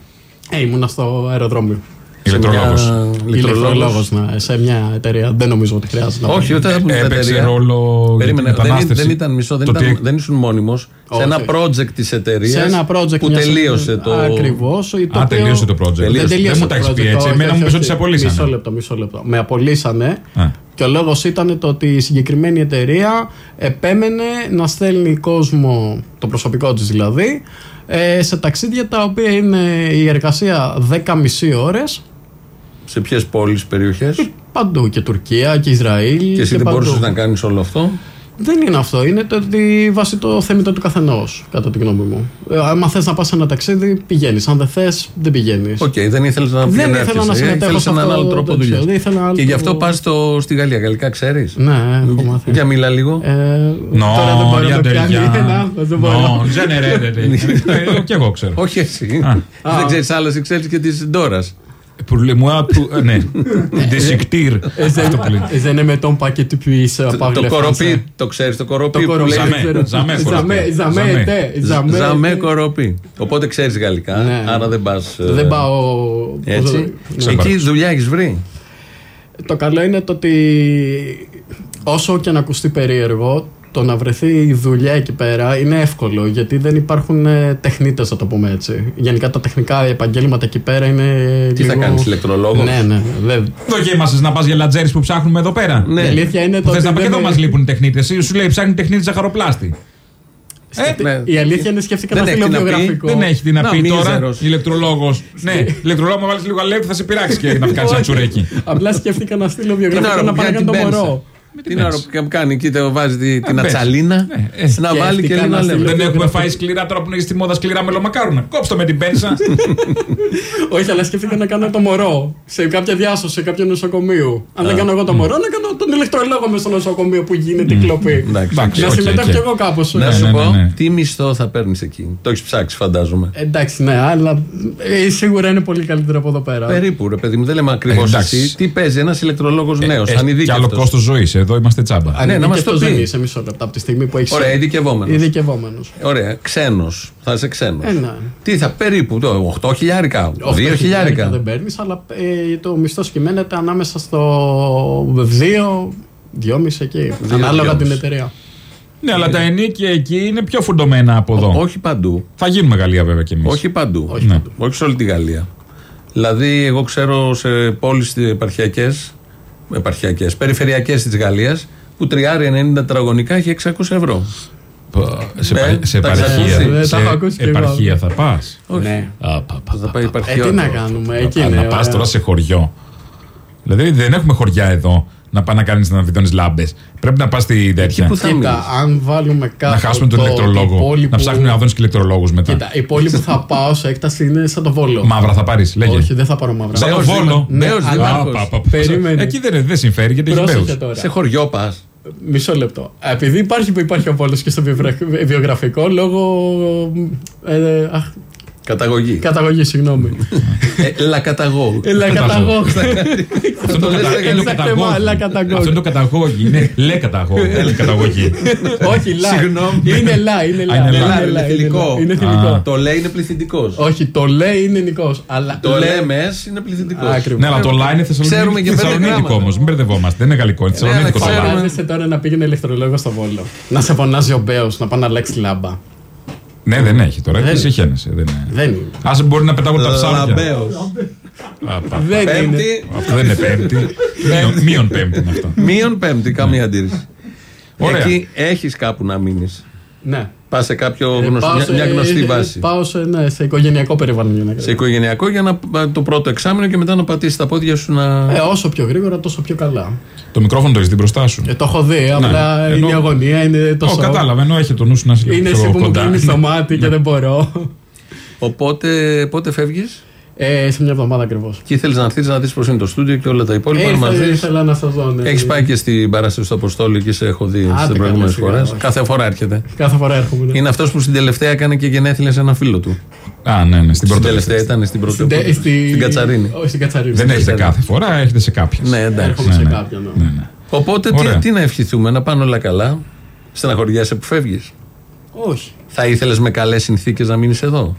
Ε, ήμουνα στο αεροδρόμιο. Ηλεκτρολόγος. Ηλεκτρολόγο. Ηλεκτρολόγος, ναι, σε μια εταιρεία. Δεν νομίζω ότι χρειάζεται να Όχι, πω. ούτε θα πούμε Έπαιξε εταιρεία. ρόλο για Περίμενε, την δεν, μετανάστευση. δεν ήταν μισό, δεν, Το ήταν, τι- δεν ήσουν μόνιμος. Σε Όχι. ένα project της εταιρείας. σε ένα project που μιας- τελείωσε το. Ακριβώς, το Α, οποίο- τελείωσε το project. Τελείωσε. Δεν τελείωσε Δεν μου τα το έχεις πει project, έτσι. όχι, Εμένα μου όχι, πει ότι σε όχι. απολύσανε. Μισό λεπτό, μισό λεπτό. Με απολύσανε Α. και ο λόγος ήταν το ότι η συγκεκριμένη εταιρεία επέμενε να στέλνει κόσμο, το προσωπικό της δηλαδή, ε, σε ταξίδια τα οποία είναι η εργασία 10,5 ώρες Σε ποιες πόλεις, περιοχές; παντού. Και Τουρκία και Ισραήλ. Και εσύ δεν παντού. μπορούσες να κάνεις όλο αυτό; Δεν είναι αυτό. Είναι το ότι βάσει το θέμητο του καθενός, κατά τη γνώμη μου. Ε, άμα θες να πας σε ένα ταξίδι, πηγαίνεις. Αν δεν θες, δεν πηγαίνεις. Οκ, δεν ήθελες να Δεν βγαίνεις ήθελα να συμμετέχω σε έναν αυτό άλλο το τρόπο τέτοιο. δουλειάς. Δεν ήθελα άλλο Και γι' αυτό τρόπο. πας στη Γαλλία. Γαλλικά ξέρεις; Ναι, έχω μάθει. Για μιλά λίγο. Ε, Νο, τώρα δεν μπορώ να το για κάνει. ντεριά. ένα, Δεν Νο, μπορώ. generate. Ε, Κι εγώ ξέρω. Όχι εσύ. Α. Δεν ξέρεις άλλες, ξέρει και της Ντόρας. Pour le moi, pour- ε, ναι. Desicctir. Ε, Αυτό που λέει. δεν- Δεν είναι με τον paquet tu puisses Το parler κοροπή, français. το ξέρει το κοροπή Το που κοροπή. λέει. Ζαμέ, ξέρω. ζαμέ, Ζαμέ, κοροπή. ζαμέ, Ζαμέ. τε, ζαμέ, Ζαμέ τε. κοροπή. Οπότε ξέρεις γαλλικά, Ναι. άρα δεν πας. Δεν πάω. Έτσι. Ναι. Εκεί δουλειά έχεις βρει; Το καλό είναι το ότι όσο και να ακουστεί περίεργο, το να βρεθεί δουλειά εκεί πέρα είναι εύκολο γιατί δεν υπάρχουν ε, τεχνίτες, να το πούμε έτσι. Γενικά τα τεχνικά επαγγέλματα εκεί πέρα είναι. Τι θα κάνεις, ηλεκτρολόγος; Ναι, ναι. Δεν... Δοκίμασες να πας για λατζέρις που ψάχνουμε εδώ πέρα. Ναι. Η αλήθεια είναι το Θε ότι να πει και δεν εδώ είναι- μας λείπουν οι τεχνίτες. Σου λέει ψάχνει τεχνίτη ζαχαροπλάστη. Ναι. Η αλήθεια είναι σκέφτηκα Δεν να έχει στείλω τι να πει. βιογραφικό. Δεν έχει τι να, Να, πει τώρα. μίζερος. Ηλεκτρολόγος. ναι, ηλεκτρολόγο, μου βάλεις λίγο αλεύρι θα σε πειράξει και να κάνει ένα Όχι. τσουρέκι. Απλά σκέφτηκα να στείλω Την βιογραφικό ώρα να που πάω να κάνει κάνω την το πένσα. μωρό. Την ώρα που κάνει, κοίτα, βάζει τη- την πες. ατσαλίνα ε. να βάλει και Σκέφτηκα λίγο να αλεύρι. στείλω- Δεν έχουμε φάει σκληρά τώρα που είναι στη μόδα σκληρά μελομακάρονα. Κόψτε με την πένσα. Όχι, αλλά σκέφτηκα να κάνω το μωρό σε κάποια διάσωση, σε κάποιο νοσοκομείο. Αν δεν κάνω εγώ το μωρό, να κάνω τον ηλεκτρολόγο μες στο νοσοκομείο που γίνεται η κλοπή. Εντάξει. Εντάξει, Να οκ, συμμετέχω οκ. κι εγώ κάπως. Να Ναι, σου ναι, πω, ναι, ναι. τι μισθό θα παίρνεις εκεί. Το έχεις ψάξει, φαντάζομαι. Εντάξει, ναι, αλλά ε, σίγουρα είναι πολύ καλύτερο από εδώ πέρα. Περίπου, ρε παιδί μου, δεν λέμε ακριβώς Ε, εντάξει. εσύ. Τι παίζει ένας ηλεκτρολόγος νέος, Έχει και άλλο ανειδίκευτο. κόστος ζωής. Εδώ είμαστε τσάμπα. Αν ναι, είναι να μας και το αυτός πει. δεν είσαι μισό λεπτό από τη στιγμή που έχει. Ωραία, ειδικευόμενος. Ειδικευόμενος. Ωραία, ξένος. Θα είσαι ξένος. Ε, ναι. Τι θα περίπου, το 8 χιλιάρικα, 2 Δεν χιλιάρικα. παίρνεις, αλλά ε, το μισθό κυμαίνεται ανάμεσα στο 2, 2,5 εκεί. Ανάλογα 2,5. την εταιρεία. Ναι, αλλά τα ενίκια εκεί είναι πιο φουντωμένα από εδώ. Όχι παντού. Θα γίνουμε Γαλλία βέβαια κι εμείς. Όχι παντού. Όχι Ναι. παντού. Όχι σε όλη τη Γαλλία. Δηλαδή, εγώ ξέρω σε πόλεις επαρχιακές, επαρχιακές, περιφερειακές της Γαλλίας, που τριάρι 90 τετραγωνικά έχει 600 ευρώ. Σε, Ναι, επα- σε τα έχεις επαρχία, ακούσει. Δεν σε τα έχω ακούσει κι εγώ. επαρχία θα πας. Ναι. Θα πάει Ε, επαρχία. τι να κάνουμε, εκεί είναι. να πας ωραία. τώρα σε χωριό. Δηλαδή δεν έχουμε χωριά εδώ να πάει να κάνεις να βιδώνει λάμπες. Πρέπει να πας στη τέτοια. που θα Κοίτα, μείνεις. αν βάλουμε κάτω. Να χάσουμε τον το- ηλεκτρολόγο. η πόλη Να που- ψάχνουμε άδωνε και ηλεκτρολόγους μετά. Κοίτα, η πόλη που θα πάω σε έκταση είναι σαν το βόλο. Μαύρα θα πάρεις, λέγε. Όχι, δεν θα πάρω μαύρα. Σαν το Μπέος βόλο. δήμα- Ναι, Μπέος αλλά- δήμαρχος. Α, πα, πα, πα. Περίμενε. Εκεί δεν, δεν συμφέρει γιατί έχεις Πρόσεχε μπέους. τώρα. Σε χωριό πας. Μισό λεπτό. Επειδή υπάρχει που υπάρχει ο Βόλος και στο βιογρα- βιογραφικό λόγω. Ε, αχ, Καταγωγή. καταγωγή, συγγνώμη. ε, λακαταγό. Έλα, καταγώ. Αυτό είναι το λες, κατα- λέγανε είναι το στα καταγόγι. κρεμά, αλλά καταγόγι. Αυτό είναι το καταγόγι. Είναι λε καταγόγι. δεν είναι καταγωγή. Όχι, λα. Συγγνώμη. Είναι λα, είναι λα. είναι λα, είναι είναι λα, θηλυκό. Είναι Α. θηλυκό. Το λέει είναι πληθυντικός. Όχι, το λέει είναι νικός. Αλλά Το λέμε είναι πληθυντικός. Ακριβώς. Ναι, αλλά το line είναι Ξέρουμε και πέντε θεσσαλονίκικο γράμματα. όμως. Μην μπερδευόμαστε. Δεν είναι γαλλικό, είναι Ναι, θεσσαλονίκικο το αλλά line. ξέρουμε. Φαντάζεσαι τώρα να πήγαινε ηλεκτρολόγος στο Βόλο. Να σε φωνάζει ο Μπέος να πάει να αλλάξει λάμπα. Ναι, δεν έχει τώρα. Δεν Εσύ χαίνεσαι. Δεν είναι. Δεν είναι. Α μπορεί να πετάγουν τα ψάρια. Λαμπέος. Α, πα. Δεν είναι. Πέμπτη. Αυτό δεν είναι πέμπτη. Μείον- Μείον πέμπτη είναι αυτό. Μείον πέμπτη, καμία αντίρρηση. Ωραία. Εκεί έχεις κάπου να μείνεις. Ναι. Πας σε κάποιο Ε, γνωστό, πάω μια, σε- μια γνωστή ε, βάση. Πάω σε, ναι, σε οικογενειακό περιβάλλον για να Σε οικογενειακό για να το πρώτο εξάμεινο και μετά να πατήσεις τα πόδια σου να. Ε, όσο πιο γρήγορα, τόσο πιο καλά. Το μικρόφωνο το έχεις δει μπροστά σου. Ε, το έχω δει, απλά ενώ- είναι η αγωνία, είναι το Ω, σοκ. κατάλαβα, ενώ έχει το νου σου να είσαι λίγο Είναι πιο εσύ που μου κοντά. κλείνει το μάτι και δεν μπορώ. Οπότε πότε φεύγεις; Ε, σε μια εβδομάδα ακριβώς. και ήθελες να έρθεις να δεις πώς είναι το στούντιο και όλα τα υπόλοιπα. να μας Ε, δεις. ήθελα να σας δω. ναι. Έχεις πάει και στην παράσταση του Αποστόλου και σε έχω δει Άντε, στι προηγούμενες καλά, σιγά, φορές. όχι. Κάθε φορά έρχεται. Κάθε φορά έρχομαι. ναι. Είναι αυτός που στην τελευταία έκανε και γενέθλια σε ένα φίλο του. Α, ναι, ναι, στην Στην πρώτη. τελευταία ήταν στην πρώτη. Στην τε- οπότε, στη- Στην Κατσαρίνη. Όχι, στην Κατσαρίνη. Δεν Στην έχετε Κατσαρίνη. κάθε φορά, έχετε σε κάποιες. Ναι, εντάξει. Έρχομαι σε ναι. κάποιον. ναι. Ναι, ναι. Οπότε τι, Ωραία. τι να ευχηθούμε, να πάνε όλα καλά. Στεναχωριέσαι που φεύγεις. Όχι. Θα ήθελες με καλές συνθήκες να μείνεις εδώ;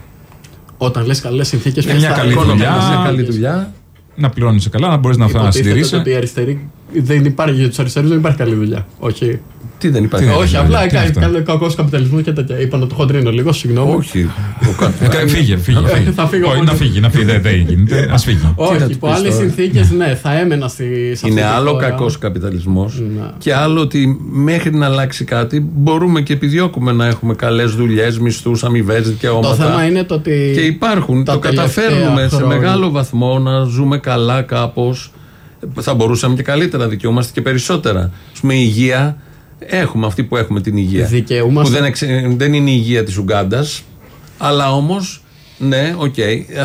Όταν λες καλές συνθήκες, Είναι μια καλή δουλειά. Μια καλή δουλειά. Να πληρώνει καλά, να μπορείς να να Υποτίθεται συντηρήσει. ότι η αριστερή δεν υπάρχει για τους αριστερούς, δεν υπάρχει καλή δουλειά. Όχι. Τι δεν υπάρχει. Τι δεν Όχι, είναι, απλά τι είναι αυτό; κάνει κακό καπιταλισμό και τέτοια. Είπα να το χοντρίνω λίγο, συγγνώμη. Όχι. Ο κα- Ε, Φύγε, φύγε. Ε, φύγε. θα φύγω Όχι, μόνος. να φύγει, να φύγει. Δεν δεν γίνεται. Α φύγει. Τι να Όχι, τους υπό πεις άλλες τώρα. συνθήκες, ναι, θα έμενα στη. σε αυτή Είναι τη άλλο χώρα. κακό καπιταλισμό Ναι. και άλλο ότι μέχρι να αλλάξει κάτι μπορούμε και επιδιώκουμε να έχουμε καλές δουλειές, μισθούς, αμοιβές, δικαιώματα. Το θέμα είναι το ότι. Και υπάρχουν. τα το τελευταία καταφέρνουμε σε χρόνια- μεγάλο βαθμό να ζούμε καλά κάπως. Θα μπορούσαμε και καλύτερα, δικαιούμαστε και περισσότερα. Ας πούμε, η υγεία. Έχουμε αυτή που έχουμε την υγεία. Δικαιούμαστε. Που δεν, εξε- δεν είναι η υγεία της Ουγγάντας. Αλλά όμως, ναι, οκ.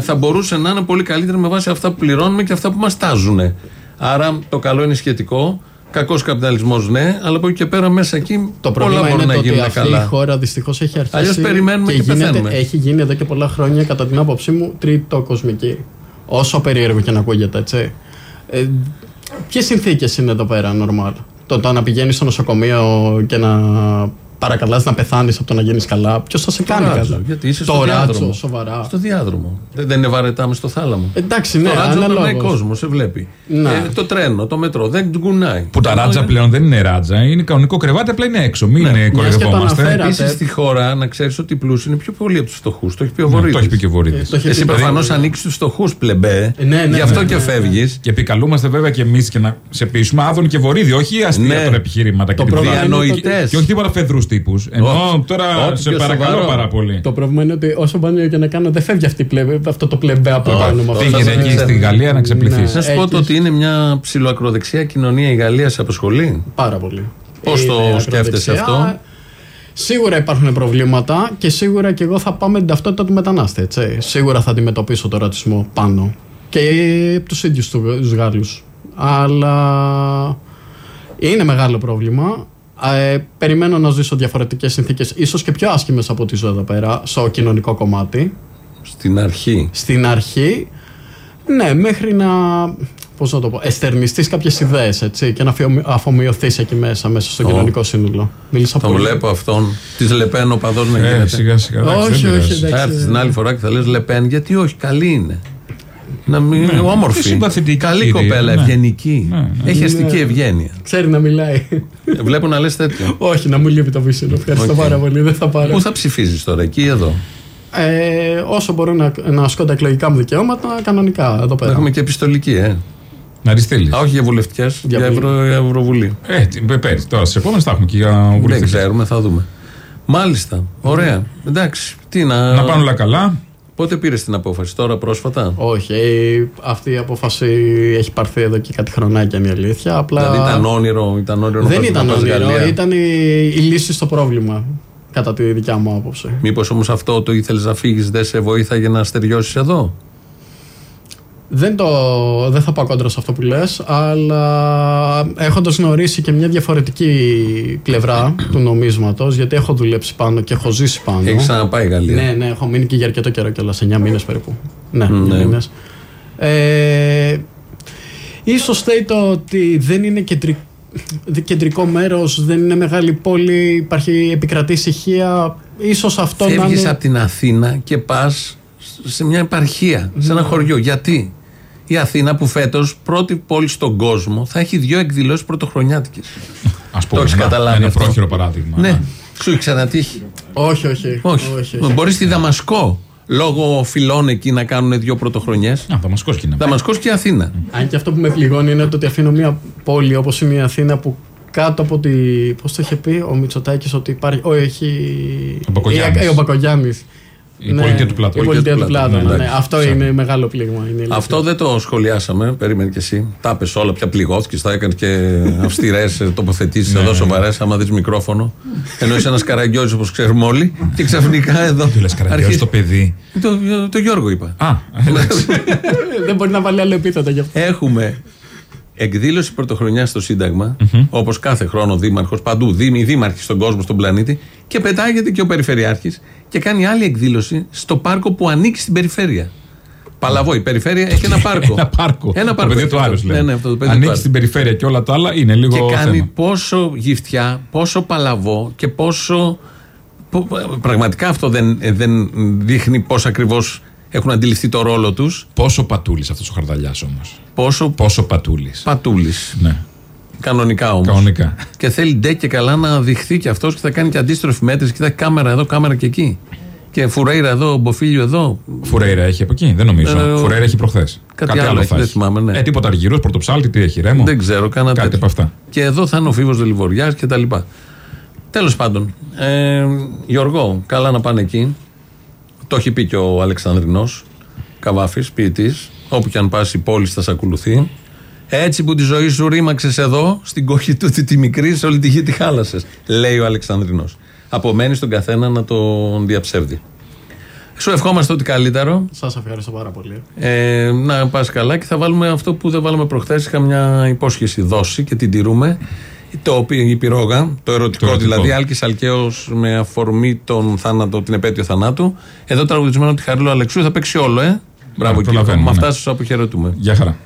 θα μπορούσε να είναι πολύ καλύτερα με βάση αυτά που πληρώνουμε και αυτά που μας τάζουν. Άρα το καλό είναι σχετικό. Κακός καπιταλισμός, ναι, αλλά από εκεί και πέρα μέσα εκεί Το πολλά πρόβλημα μπορούν είναι να το ότι γίνουν αυτή καλά. η χώρα δυστυχώς έχει αρχίσει. Αλλιώς περιμένουμε και γίνεται- πεθαίνουμε. Έχει γίνει εδώ και πολλά χρόνια, κατά την άποψή μου, τριτοκοσμική. Όσο περίεργο και να ακούγεται, έτσι. Ε, Ποιες συνθήκες είναι εδώ πέρα, normal; Το, το να πηγαίνεις στο νοσοκομείο και να παρακαλάς να πεθάνεις από το να γίνεις καλά, ποιος θα σε κάνει ράτσο, καλά; Γιατί είσαι το στο ράτσο, διάδρομο. σοβαρά. Στο διάδρομο. Δεν, δεν είναι βαρετά μες στο θάλαμο. Εντάξει, ναι, το ράτζο αναλόγως. περνάει κόσμος, σε βλέπει. Ναι. Ε, το τρένο, το μετρό δεν κουνάει. Που τα ράτζα πλέον δεν είναι ράτζα, είναι κανονικό κρεβάτι, απλά είναι έξω. Μην είναι κοροϊδευόμαστε. Επίσης στη χώρα να ξέρεις ότι οι πλούσιοι είναι πιο πολλοί από τους φτωχούς. Το έχει πει ο Ναι, Βορύδης. το έχει πει και ο Βορύδης. το έχει Εσύ πει ο προφανώς Βορύδης. ανοίξεις τους φτωχούς πλεμπέ. ναι, ναι, Γι' αυτό ναι, και ναι. φεύγεις. Και επικαλούμαστε βέβαια και εμείς και να σε πείσουμε άδων και βορύδι, όχι αστεία Ναι. τώρα επιχειρήματα και Το την πρόβλημα πλάτη. είναι Διανοητές. Και όχι τίποτα φεδρού τύπους. Ενώ Όχι. τώρα Ό,τι σε πιο παρακαλώ σοβαρό. πάρα πολύ. Το πρόβλημα είναι ότι όσο μπάνιο και να κάνω, δεν φεύγει αυτή η πλεμπέ, αυτό το πλεμπέ από το Όχι, πάνω. με αυτό. Πήγαινε σας εκεί ξέρω. στη Γαλλία να ξεπληθεί; Ναι. Να σου πω Έχεις- το ότι είναι μια ψηλοακροδεξιά κοινωνία η Γαλλία σε απασχολεί; Πάρα πολύ. Πώς το Είναι σκέφτεσαι ακροδεξιά. αυτό; Σίγουρα υπάρχουν προβλήματα και σίγουρα και εγώ θα πάω με την ταυτότητα του μετανάστε. Έτσι. Σίγουρα θα αντιμετωπίσω το ρατσισμό πάνω. Και από τους ίδιους τους Γάλλους. Αλλά είναι μεγάλο πρόβλημα. Ε, περιμένω να ζήσω διαφορετικές συνθήκες, ίσως και πιο άσχημες από ό,τι ζω εδώ πέρα, στο κοινωνικό κομμάτι. Στην αρχή. Στην αρχή, ναι, μέχρι να. Πώς να το πω, εστερνιστείς κάποιες ιδέες και να αφιω- αφομοιωθείς εκεί μέσα, μέσα στο Ω. κοινωνικό σύνολο. Μίλησα Τον πολύ. βλέπω αυτόν. Της Λεπέν ο παδό να Ε, γίνεται. σιγά σιγά. εντάξει, Όχι, δεν όχι, πειράζει. εντάξει. Θα έρθεις την άλλη φορά και θα λες Λεπέν, γιατί όχι, καλή είναι. Να μην είναι Ναι, όμορφη. συμπαθητική Καλή κυρία, κοπέλα, ναι. ευγενική. Ναι, ναι. Έχει αστική Ναι. ευγένεια. Ξέρει να μιλάει. Ε, Βλέπω να λες τέτοιο. όχι, να μου λείπει το βύσσινο. Ευχαριστώ Οκ. πάρα πολύ. Δεν θα πάρω. Πού θα ψηφίζεις τώρα, εκεί ή εδώ; Ε, όσο μπορώ να, να ασκώ τα εκλογικά μου δικαιώματα, κανονικά εδώ πέρα. Έχουμε και επιστολική, ε. Να τη στείλεις. Α, όχι για βουλευτικές, για, Για Ευρω, για Ευρωβουλή. Ε, τι- πέρυσι, τώρα στις επόμενες θα έχουμε και για Δεν βουλευτές. ξέρουμε, θα δούμε. Μάλιστα. Ωραία. Εντάξει. Τι να. Να πάνε όλα καλά. Πότε πήρες την απόφαση, τώρα πρόσφατα; Όχι, ε, αυτή η απόφαση έχει πάρθει εδώ και κάτι χρονάκια είναι η αλήθεια. Απλά Δηλαδή ήταν όνειρο, ήταν όνειρο να δεν πας- ήταν να πας όνειρο, Γαλλία; ήταν η, η λύση στο πρόβλημα. Κατά τη δικιά μου άποψη. Μήπως όμως αυτό το ήθελες να φύγεις, δεν σε βοήθαγε να στεριώσεις εδώ; Δεν, το, δεν θα πάω κόντρα σε αυτό που λες, αλλά έχοντας γνωρίσει και μια διαφορετική πλευρά του νομίσματος, γιατί έχω δουλέψει πάνω και έχω ζήσει πάνω. Έχεις ξαναπάει η Γαλλία. Ναι, ναι, έχω μείνει και για αρκετό καιρό κιόλας, 9 μήνες περίπου. Ναι, 9 Ναι. μήνες. Ε, ίσως θέει το ότι δεν είναι κεντρι- κεντρικό μέρος, δεν είναι μεγάλη πόλη, υπάρχει επικρατή ησυχία. Ίσως αυτό να Φεύγεις είναι... από την Αθήνα και πας σε μια επαρχία, σε ένα χωριό. Γιατί; Η Αθήνα που φέτος πρώτη πόλη στον κόσμο θα έχει δύο εκδηλώσεις πρωτοχρονιάτικες. Α πούμε. έχεις να, καταλάβει Ένα αυτό; πρόχειρο παράδειγμα. Ναι, σου έχει ξανατύχει; Όχι, όχι. Όχι. όχι, όχι. Μπορείς στη Δαμασκό λόγω φυλών εκεί να κάνουν δύο πρωτοχρονιές; Α, Δαμασκός και είναι. Δαμασκό και Αθήνα. Αν και αυτό που με πληγώνει είναι το ότι αφήνω μια πόλη όπως είναι η Αθήνα που κάτω από τη. Πώς το είχε πει ο Μητσοτάκης ότι υπάρχει. Ο, έχει. Ο Μπακογιάννης. Ε, ο Μπακογιάννης. Η πολιτεία του Πλάτωνα. Η πολιτεία του Πολιτεία του Πλάτωνα. Πλάτωνα, ναι. εντάξει. Αυτό είναι μεγάλο πλήγμα. είναι η Αυτό αλήθεια. δεν το σχολιάσαμε, περίμενε και εσύ. Τα είπες όλα, πια πληγώθηκες, θα έκανες και αυστηρές τοποθετήσεις εδώ σοβαρές, άμα δεις μικρόφωνο. Ενώ είσαι ένας καραγκιόζης όπως ξέρουμε όλοι, και ξαφνικά εδώ. Τι λες, καραγκιόζη αρχίζει- το παιδί; Το, το Γιώργο είπα. Α, εντάξει. δεν μπορεί να βάλει άλλο επίθετο γι' αυτό. Έχουμε εκδήλωση πρωτοχρονιάς στο Σύνταγμα, όπως κάθε χρόνο δήμαρχος, παντού δήμοι, δήμαρχοι στον κόσμο, στον πλανήτη, και πετάγεται και ο Περιφερειάρχης και κάνει άλλη εκδήλωση στο πάρκο που ανήκει στην περιφέρεια. Παλαβό, η περιφέρεια έχει ένα πάρκο. Ένα πάρκο. Ένα Το πάρκο. παιδί του άλλου Ναι, λέει. ναι, αυτό το παιδί του Ανήκει άλλου. στην περιφέρεια και όλα τα άλλα είναι λίγο. και κάνει θέμα. πόσο γυφτιά, πόσο παλαβό και πόσο. που- Πραγματικά αυτό δεν, ε, δεν δείχνει πώς ακριβώς έχουν αντιληφθεί το ρόλο τους. Πόσο πατούλης αυτός ο χαρταλιά όμως. Πόσο Πόσο πατούλης. πατούλης. Ναι, Κανονικά όμως. κανονικά. Και θέλει ντε και καλά να δειχθεί και αυτός και θα κάνει και αντίστροφη μέτρηση. Και θα έχει κάμερα εδώ, κάμερα και εκεί. Και φουρέιρα εδώ, μποφίλιο εδώ. Φουρέιρα έχει από εκεί, δεν νομίζω. Ε, Φουρέιρα έχει προχθές. κάτι άλλο έχει, θα δεν θυμάμαι, ναι. Ε, τίποτα αργυρός, πρωτοψάλτη, τι έχει, ρέμο. Δεν ξέρω, κάνα Κάτι τέτοιο. από αυτά. Και εδώ θα είναι ο Φίβος Δελιβοριάς και τα λοιπά. Τέλος πάντων, ε, Γιώργο, καλά να πάνε εκεί. Το έχει πει και ο Αλεξανδρινός, Καβάφης, ποιητής. Όπου και αν πας, η πόλη θα σε ακολουθεί. Έτσι που τη ζωή σου ρήμαξες εδώ, στην κόχη τούτη τη μικρή, σε όλη τη γη τη χάλασες. Λέει ο Αλεξανδρινός. Απομένεις στον καθένα να τον διαψεύδει. Σου ευχόμαστε ότι καλύτερο. Σας ευχαριστώ πάρα πολύ. Ε, να πας καλά και θα βάλουμε αυτό που δεν βάλαμε προχθές. Είχα μια υπόσχεση δόση και την τηρούμε. Το οποίο η πυρόγα, το ερωτικό, Το ερωτικό. δηλαδή, Άλκης Αλκαίος με αφορμή τον θάνατο, την επέτειο θανάτου. Εδώ τραγουδισμένο από τη Χαρίλου Αλεξού θα παίξει όλο, ε. Μπράβο, κύριε. προλαβαίνουμε, Με ναι. αυτά σας αποχαιρετούμε. Γεια χαρά.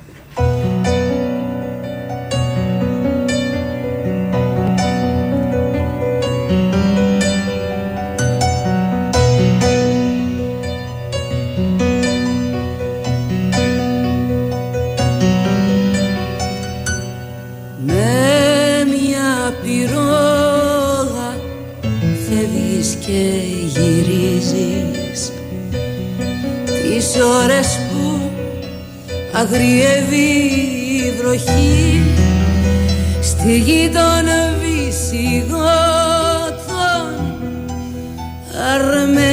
με μια πυρόγα φεύγεις και γυρίζεις. Τις ώρες που αγριεύει η βροχή στη γη των βυσιγότων αρμενών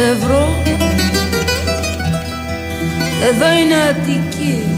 σε βρω εδώ είναι Αττική